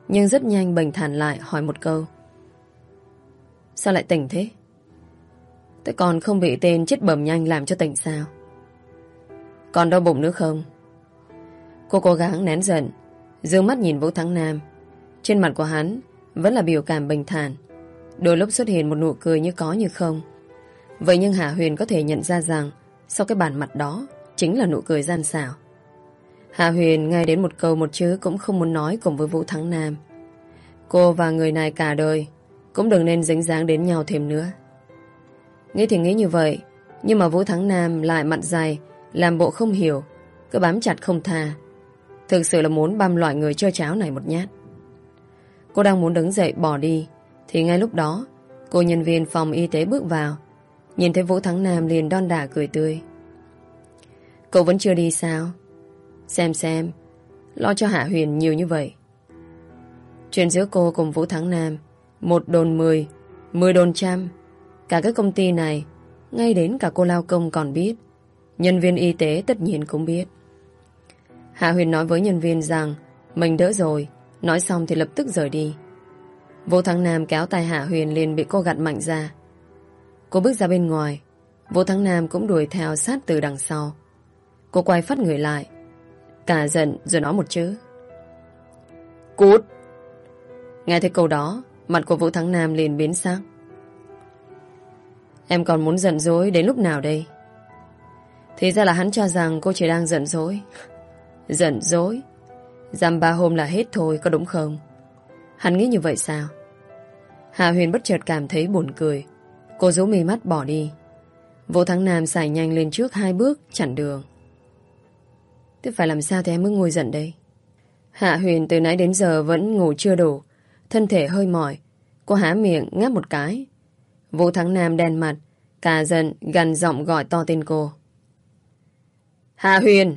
nhưng rất nhanh bình thản lại hỏi một câu. Sao lại tỉnh thế? Tôi còn không bị tên chết bầm nhanh làm cho tỉnh sao? Còn đau bụng nữa không? Cô cố gắng nén giận, dương mắt nhìn Vũ Thắng Nam. Trên mặt của hắn vẫn là biểu cảm bình thản. Đôi lúc xuất hiện một nụ cười như có như không. Vậy nhưng Hạ Huyền có thể nhận ra rằng sau cái bản mặt đó chính là nụ cười gian xảo. Hạ Huyền ngay đến một câu một chữ cũng không muốn nói cùng với Vũ Thắng Nam. Cô và người này cả đời cũng đừng nên dính dáng đến nhau thêm nữa. Nghĩ thì nghĩ như vậy, nhưng mà Vũ Thắng Nam lại mặt dày, làm bộ không hiểu, cứ bám chặt không tha. Thực sự là muốn băm loại người chơi cháo này một nhát. Cô đang muốn đứng dậy bỏ đi, thì ngay lúc đó, cô nhân viên phòng y tế bước vào, nhìn thấy Vũ Thắng Nam liền đon đả cười tươi. Cậu vẫn chưa đi sao? Xem xem, lo cho Hạ Huyền nhiều như vậy. Chuyện giữa cô cùng Vũ Thắng Nam, một đồn mười, mười đồn trăm, Cả cái công ty này, ngay đến cả cô lao công còn biết. Nhân viên y tế tất nhiên cũng biết. Hạ Huyền nói với nhân viên rằng mình đỡ rồi, nói xong thì lập tức rời đi. Vô Thắng Nam kéo tay Hạ Huyền liền bị cô gặt mạnh ra. Cô bước ra bên ngoài, Vô Thắng Nam cũng đuổi theo sát từ đằng sau. Cô quay phát người lại, cả giận rồi nói một chữ. Cút! Nghe thấy câu đó, mặt của Vũ Thắng Nam liền biến sắc. Em còn muốn giận dỗi đến lúc nào đây? Thì ra là hắn cho rằng cô chỉ đang giận dỗi. Giận dỗi? Dăm ba hôm là hết thôi, có đúng không? Hắn nghĩ như vậy sao? Hạ Huyền bất chợt cảm thấy buồn cười. Cô giấu mì mắt bỏ đi. vũ Thắng Nam xài nhanh lên trước hai bước, chặn đường. Thế phải làm sao thì em mới ngồi giận đây? Hạ Huyền từ nãy đến giờ vẫn ngủ chưa đủ. Thân thể hơi mỏi. Cô há miệng ngáp một cái. Vũ Thắng Nam đen mặt, cả giận gần giọng gọi to tên cô. Hà Huyền!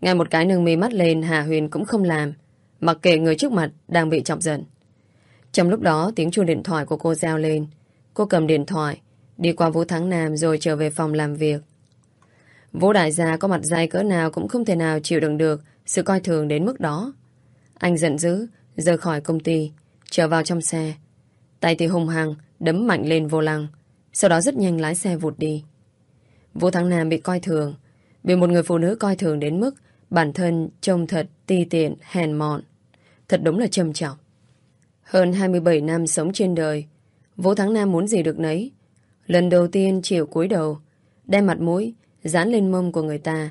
Ngay một cái nâng mi mắt lên Hà Huyền cũng không làm, mặc kệ người trước mặt đang bị chọc giận. Trong lúc đó tiếng chuông điện thoại của cô reo lên. Cô cầm điện thoại, đi qua Vũ Thắng Nam rồi trở về phòng làm việc. Vũ đại gia có mặt dày cỡ nào cũng không thể nào chịu đựng được sự coi thường đến mức đó. Anh giận dữ, rời khỏi công ty, trở vào trong xe. Tay thì hùng hăng, đấm mạnh lên vô lăng, sau đó rất nhanh lái xe vụt đi. Vũ Thắng Nam bị coi thường, bị một người phụ nữ coi thường đến mức bản thân trông thật ti tiện, hèn mọn. Thật đúng là trầm trọng. Hơn 27 năm sống trên đời, Vũ Thắng Nam muốn gì được nấy. Lần đầu tiên chịu cúi đầu, đem mặt mũi, dán lên mông của người ta.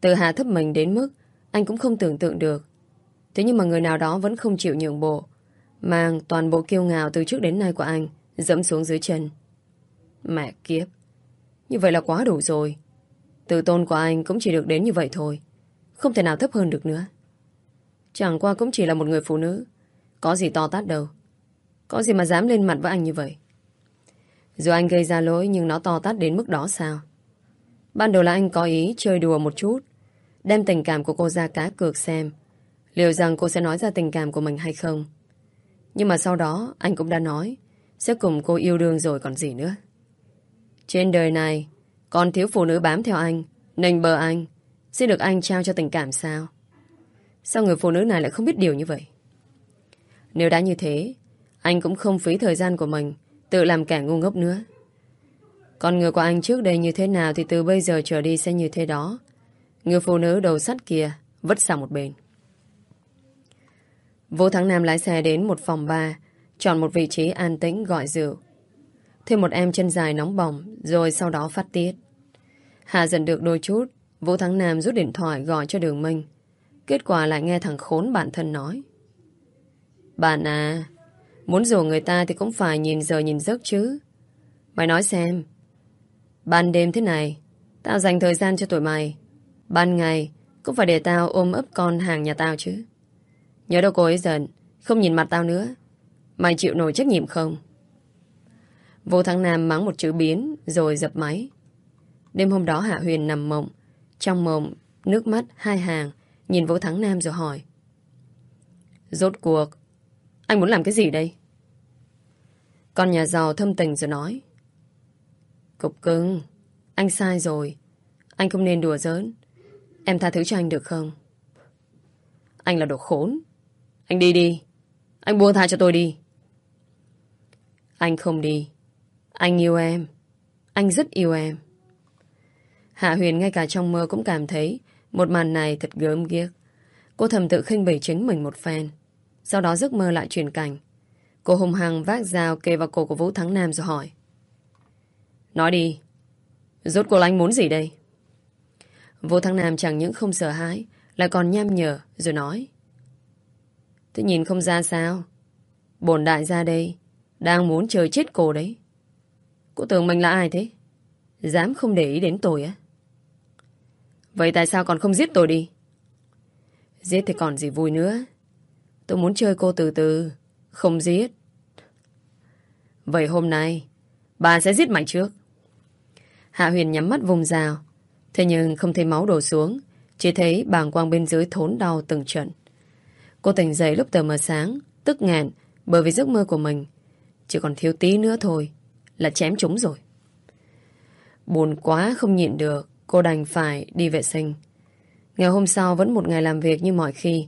tự hạ thấp mình đến mức anh cũng không tưởng tượng được. Thế nhưng mà người nào đó vẫn không chịu nhượng bộ, mang toàn bộ kiêu ngạo từ trước đến nay của anh dẫm xuống dưới chân. Mẹ kiếp. Như vậy là quá đủ rồi. Từ tôn của anh cũng chỉ được đến như vậy thôi. Không thể nào thấp hơn được nữa. Chẳng qua cũng chỉ là một người phụ nữ. Có gì to tát đâu. Có gì mà dám lên mặt với anh như vậy. Dù anh gây ra lỗi nhưng nó to tát đến mức đó sao? Ban đầu là anh có ý chơi đùa một chút. Đem tình cảm của cô ra cá cược xem. Liệu rằng cô sẽ nói ra tình cảm của mình hay không? Nhưng mà sau đó anh cũng đã nói sẽ cùng cô yêu đương rồi còn gì nữa. Trên đời này, còn thiếu phụ nữ bám theo anh, nành bờ anh, sẽ được anh trao cho tình cảm sao? Sao người phụ nữ này lại không biết điều như vậy? Nếu đã như thế, anh cũng không phí thời gian của mình tự làm kẻ ngu ngốc nữa. Con người của anh trước đây như thế nào thì từ bây giờ trở đi sẽ như thế đó. Người phụ nữ đầu sắt kia vứt sang một bên. Vũ Thắng Nam lái xe đến một phòng bar Chọn một vị trí an tĩnh gọi rượu. Thêm một em chân dài nóng bỏng, Rồi sau đó phát tiết. Hà dần được đôi chút, Vũ Thắng Nam rút điện thoại gọi cho Đường Minh. Kết quả lại nghe thằng khốn bản thân nói. Bạn à Muốn rủ người ta thì cũng phải nhìn giờ nhìn giấc chứ. Mày nói xem, Ban đêm thế này, Tao dành thời gian cho tụi mày. Ban ngày, cũng phải để tao ôm ấp con hàng nhà tao chứ. Nhớ đâu cô ấy giận, không nhìn mặt tao nữa. Mày chịu nổi trách nhiệm không? Vô Thắng Nam mắng một chữ biến rồi dập máy. Đêm hôm đó Hạ Huyền nằm mộng. Trong mộng, nước mắt hai hàng, nhìn Vũ Thắng Nam rồi hỏi. Rốt cuộc, anh muốn làm cái gì đây? Con nhà giàu thâm tình rồi nói. Cục cưng, anh sai rồi. Anh không nên đùa giỡn. Em tha thứ cho anh được không? Anh là đồ khốn. Anh đi đi. Anh buông tha cho tôi đi. Anh không đi. Anh yêu em. Anh rất yêu em. Hạ Huyền ngay cả trong mơ cũng cảm thấy một màn này thật gớm ghiếc. Cô thầm tự khinh bỉ chính mình một phen. Sau đó giấc mơ lại chuyển cảnh. Cô hùng hăng vác dao kề vào cổ của Vũ Thắng Nam rồi hỏi. Nói đi. Rốt cuộc anh muốn gì đây? Vũ Thắng Nam chẳng những không sợ hãi, lại còn nham nhở rồi nói. Thế nhìn không ra sao? Bồn đại ra đây, đang muốn chơi chết cô đấy. Cô tưởng mình là ai thế? Dám không để ý đến tôi á? Vậy tại sao còn không giết tôi đi? Giết thì còn gì vui nữa. Tôi muốn chơi cô từ từ, không giết. Vậy hôm nay, bà sẽ giết mày trước. Hạ Huyền nhắm mắt vùng rào. Thế nhưng không thấy máu đổ xuống, chỉ thấy bàng quang bên dưới thốn đau từng trận. Cô tỉnh dậy lúc tờ mờ sáng, tức ngàn bởi vì giấc mơ của mình. Chỉ còn thiếu tí nữa thôi, là chém chúng rồi. Buồn quá không nhịn được, cô đành phải đi vệ sinh. Ngày hôm sau vẫn một ngày làm việc như mọi khi.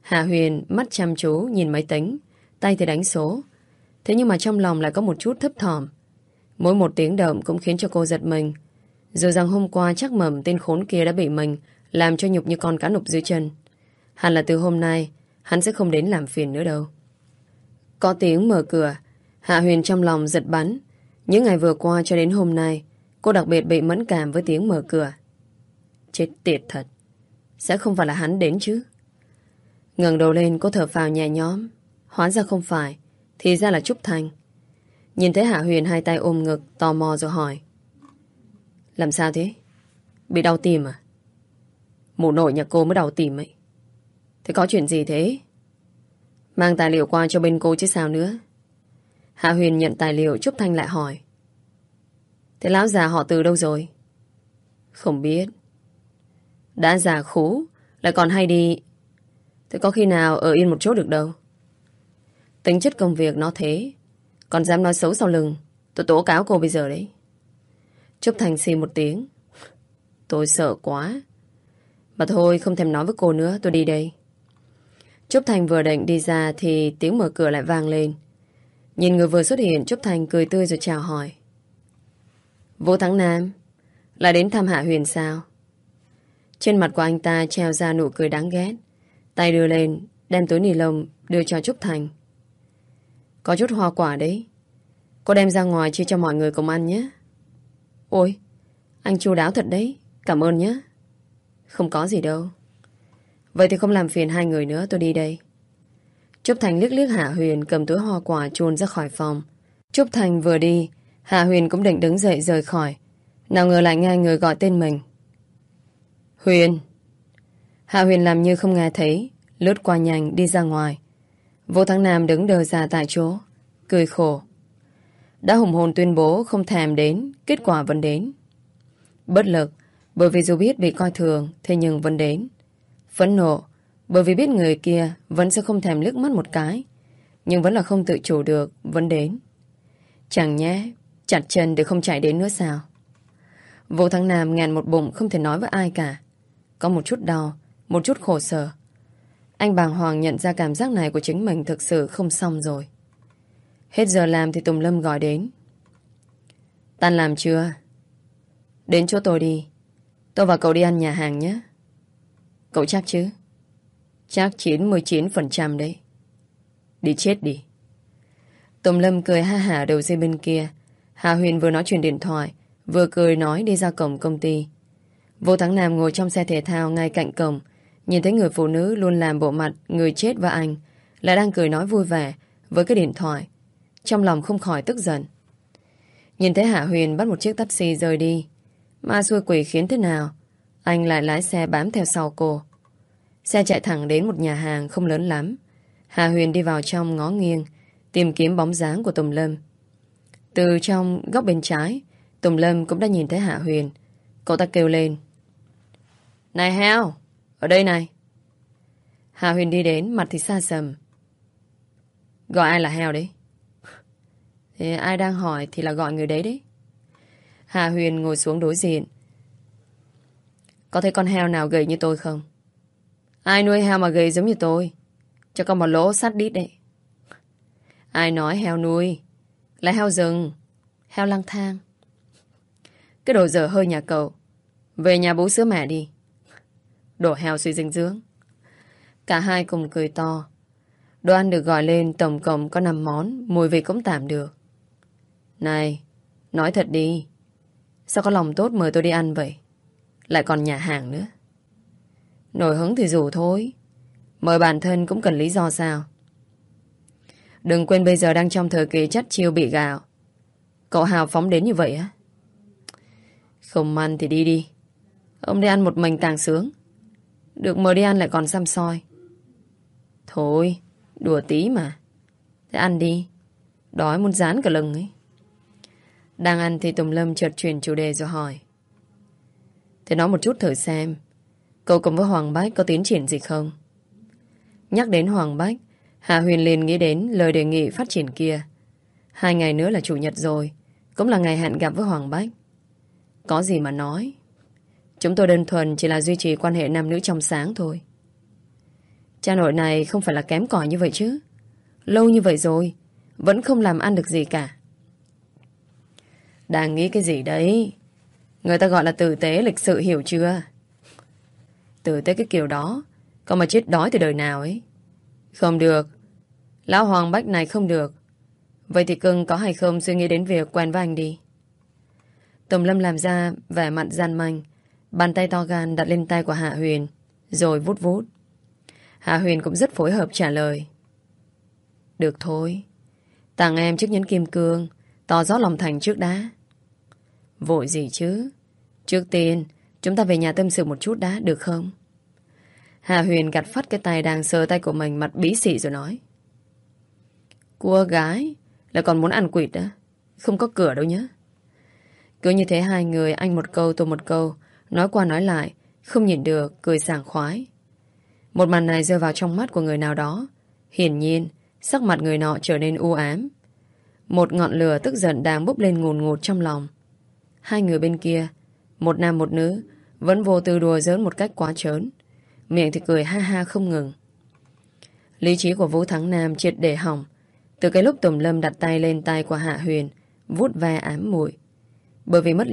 Hạ Huyền mắt chăm chú nhìn máy tính, tay thì đánh số. Thế nhưng mà trong lòng lại có một chút thấp thỏm. Mỗi một tiếng động cũng khiến cho cô giật mình. Dù rằng hôm qua chắc mầm tên khốn kia đã bị mình làm cho nhục như con cá nục dưới chân. Hẳn là từ hôm nay hắn sẽ không đến làm phiền nữa đâu. Có tiếng mở cửa, Hạ Huyền trong lòng giật bắn. Những ngày vừa qua cho đến hôm nay, cô đặc biệt bị mẫn cảm với tiếng mở cửa. Chết tiệt thật. Sẽ không phải là hắn đến chứ. ngẩng đầu lên cô thở phào nhẹ nhõm. Hóa ra không phải, thì ra là Trúc Thanh. Nhìn thấy Hạ Huyền hai tay ôm ngực, tò mò rồi hỏi. Làm sao thế? Bị đau tim à? Mụ nội nhà cô mới đau tim ấy. Thế có chuyện gì thế? Mang tài liệu qua cho bên cô chứ sao nữa. Hạ Huyền nhận tài liệu Trúc Thanh lại hỏi. Thế lão già họ từ đâu rồi? Không biết. Đã già khú, lại còn hay đi. Thế có khi nào ở yên một chỗ được đâu. Tính chất công việc nó thế. Còn dám nói xấu sau lưng. Tôi tố cáo cô bây giờ đấy. Trúc Thành xì một tiếng. Tôi sợ quá. Mà thôi không thèm nói với cô nữa Tôi đi đây Trúc Thành vừa định đi ra Thì tiếng mở cửa lại vang lên. Nhìn người vừa xuất hiện, Trúc Thành cười tươi rồi chào hỏi. Vũ Thắng Nam, lại đến thăm Hạ Huyền sao? Trên mặt của anh ta treo ra nụ cười đáng ghét. Tay đưa lên, Đem túi nì lông đưa cho Trúc Thành. Có chút hoa quả đấy. Cô đem ra ngoài chia cho mọi người cùng ăn nhé. Ôi, Anh chu đáo thật đấy. Cảm ơn nhé. Không có gì đâu. Vậy thì không làm phiền hai người nữa, tôi đi đây. Trúc Thành liếc liếc Hạ Huyền cầm túi hoa quả chuồn ra khỏi phòng. Trúc Thành vừa đi, Hạ Huyền cũng định đứng dậy rời khỏi. Nào ngờ lại nghe người gọi tên mình. Huyền. Hạ Huyền làm như không nghe thấy, lướt qua nhanh đi ra ngoài. Vô Thắng Nam đứng đờ ra tại chỗ, cười khổ. Đã hùng hồn tuyên bố không thèm đến, kết quả vẫn đến. Bất lực, bởi vì dù biết bị coi thường Thế nhưng vẫn đến Phẫn nộ, Bởi vì biết người kia Vẫn sẽ không thèm liếc mắt một cái, Nhưng vẫn là không tự chủ được, Vẫn đến. Chẳng nhé, Chặt chân để không chạy đến nữa sao? Vô thắng Nam ngàn một bụng Không thể nói với ai cả. Có một chút đau, Một chút khổ sở. Anh bàng hoàng nhận ra cảm giác này của chính mình Thực sự không xong rồi. Hết giờ làm thì Tùng Lâm gọi đến. Tan làm chưa? Đến chỗ tôi đi. Tôi và cậu đi ăn nhà hàng nhé. Cậu chắc chứ? Chắc 99% đấy. Đi chết đi. Tùng Lâm cười ha hả đầu dây bên kia. Hà Huyền vừa nói chuyện điện thoại, vừa cười nói đi ra cổng công ty. Vô Thắng Nam ngồi trong xe thể thao ngay cạnh cổng, nhìn thấy người phụ nữ luôn làm bộ mặt người chết và anh, lại đang cười nói vui vẻ với cái điện thoại. Trong lòng không khỏi tức giận. Nhìn thấy Hạ Huyền bắt một chiếc taxi rời đi, Ma xui quỷ khiến thế nào anh lại lái xe bám theo sau cô. Xe chạy thẳng đến một nhà hàng không lớn lắm. Hà Huyền đi vào trong ngó nghiêng, Tìm kiếm bóng dáng của Tùng Lâm. Từ trong góc bên trái, Tùng Lâm cũng đã nhìn thấy Hạ Huyền. Cậu ta kêu lên. Này heo, Ở đây này. Hạ Huyền đi đến, mặt thì xa sầm. Gọi ai là heo đấy? Thì ai đang hỏi Thì là gọi người đấy đấy. Hạ Huyền ngồi xuống đối diện có thấy con heo nào gầy như tôi không? Ai nuôi heo mà gầy giống như tôi? Cho con một lỗ sắt đít đấy. Ai nói heo nuôi? Là heo rừng, Heo lang thang. Cái đồ dở hơi nhà cậu. Về nhà bố sữa mẹ đi. Đồ heo suy dinh dưỡng. Cả hai cùng cười to. Đồ ăn được gọi lên tổng cộng có 5 món, Mùi vị cũng tạm được. Này, Nói thật đi. Sao có lòng tốt mời tôi đi ăn vậy? Lại còn nhà hàng nữa. Nổi hứng thì rủ thôi. Mời bản thân cũng cần lý do sao. Đừng quên bây giờ đang trong thời kỳ chất chiêu bị gạo. Cậu hào phóng đến như vậy á? Không ăn thì đi đi. Ông đi ăn một mình càng sướng. Được mời đi ăn lại còn xăm soi. Thôi, Đùa tí mà. Thế ăn đi. Đói muốn dán cả lưng ấy. Đang ăn thì Tùng Lâm chợt chuyển chủ đề rồi hỏi. Thì nói một chút thử xem. Cậu cùng với Hoàng Bách có tiến triển gì không? Nhắc đến Hoàng Bách Hà Huyền liền nghĩ đến lời đề nghị phát triển kia. Hai ngày nữa là chủ nhật rồi, Cũng là ngày hẹn gặp với Hoàng Bách. Có gì mà nói? Chúng tôi đơn thuần chỉ là duy trì quan hệ nam nữ trong sáng thôi. Cha nội này không phải là kém cỏi như vậy chứ. Lâu như vậy rồi, Vẫn không làm ăn được gì cả. Đang nghĩ cái gì đấy? Người ta gọi là tử tế lịch sự, hiểu chưa? Tử tế cái kiểu đó Còn mà chết đói từ đời nào ấy? Không được. Lão Hoàng Bách này không được. Vậy thì cưng có hay không suy nghĩ đến việc quen với anh đi? Tùng Lâm làm ra vẻ mặt gian manh, Bàn tay to gan đặt lên tay của Hạ Huyền, Rồi vút vút Hạ Huyền cũng rất phối hợp trả lời. Được thôi. Tặng em chiếc nhẫn kim cương, To gió lòng thành trước đã. Vội gì chứ? Trước tiên, Chúng ta về nhà tâm sự một chút đã, được không? Hạ Huyền gạt phát cái tay đang sờ tay của mình mặt bí xị rồi nói. Cua gái, là còn muốn ăn quỵt á, Không có cửa đâu nhá. Cứ như thế hai người, anh một câu, tôi một câu, Nói qua nói lại, Không nhìn được, cười sảng khoái. Một màn này rơi vào trong mắt của người nào đó, Hiển nhiên, Sắc mặt người nọ trở nên u ám. Một ngọn lửa tức giận đang bốc lên ngùn ngụt trong lòng. Hai người bên kia Một nam một nữ Vẫn vô tư đùa giỡn một cách quá trớn. Miệng thì cười ha ha không ngừng. Lý trí của Vũ Thắng Nam triệt để hỏng. Từ cái lúc Tùng Lâm đặt tay lên tay của Hạ Huyền, vút ve ám mùi. Bởi vì mất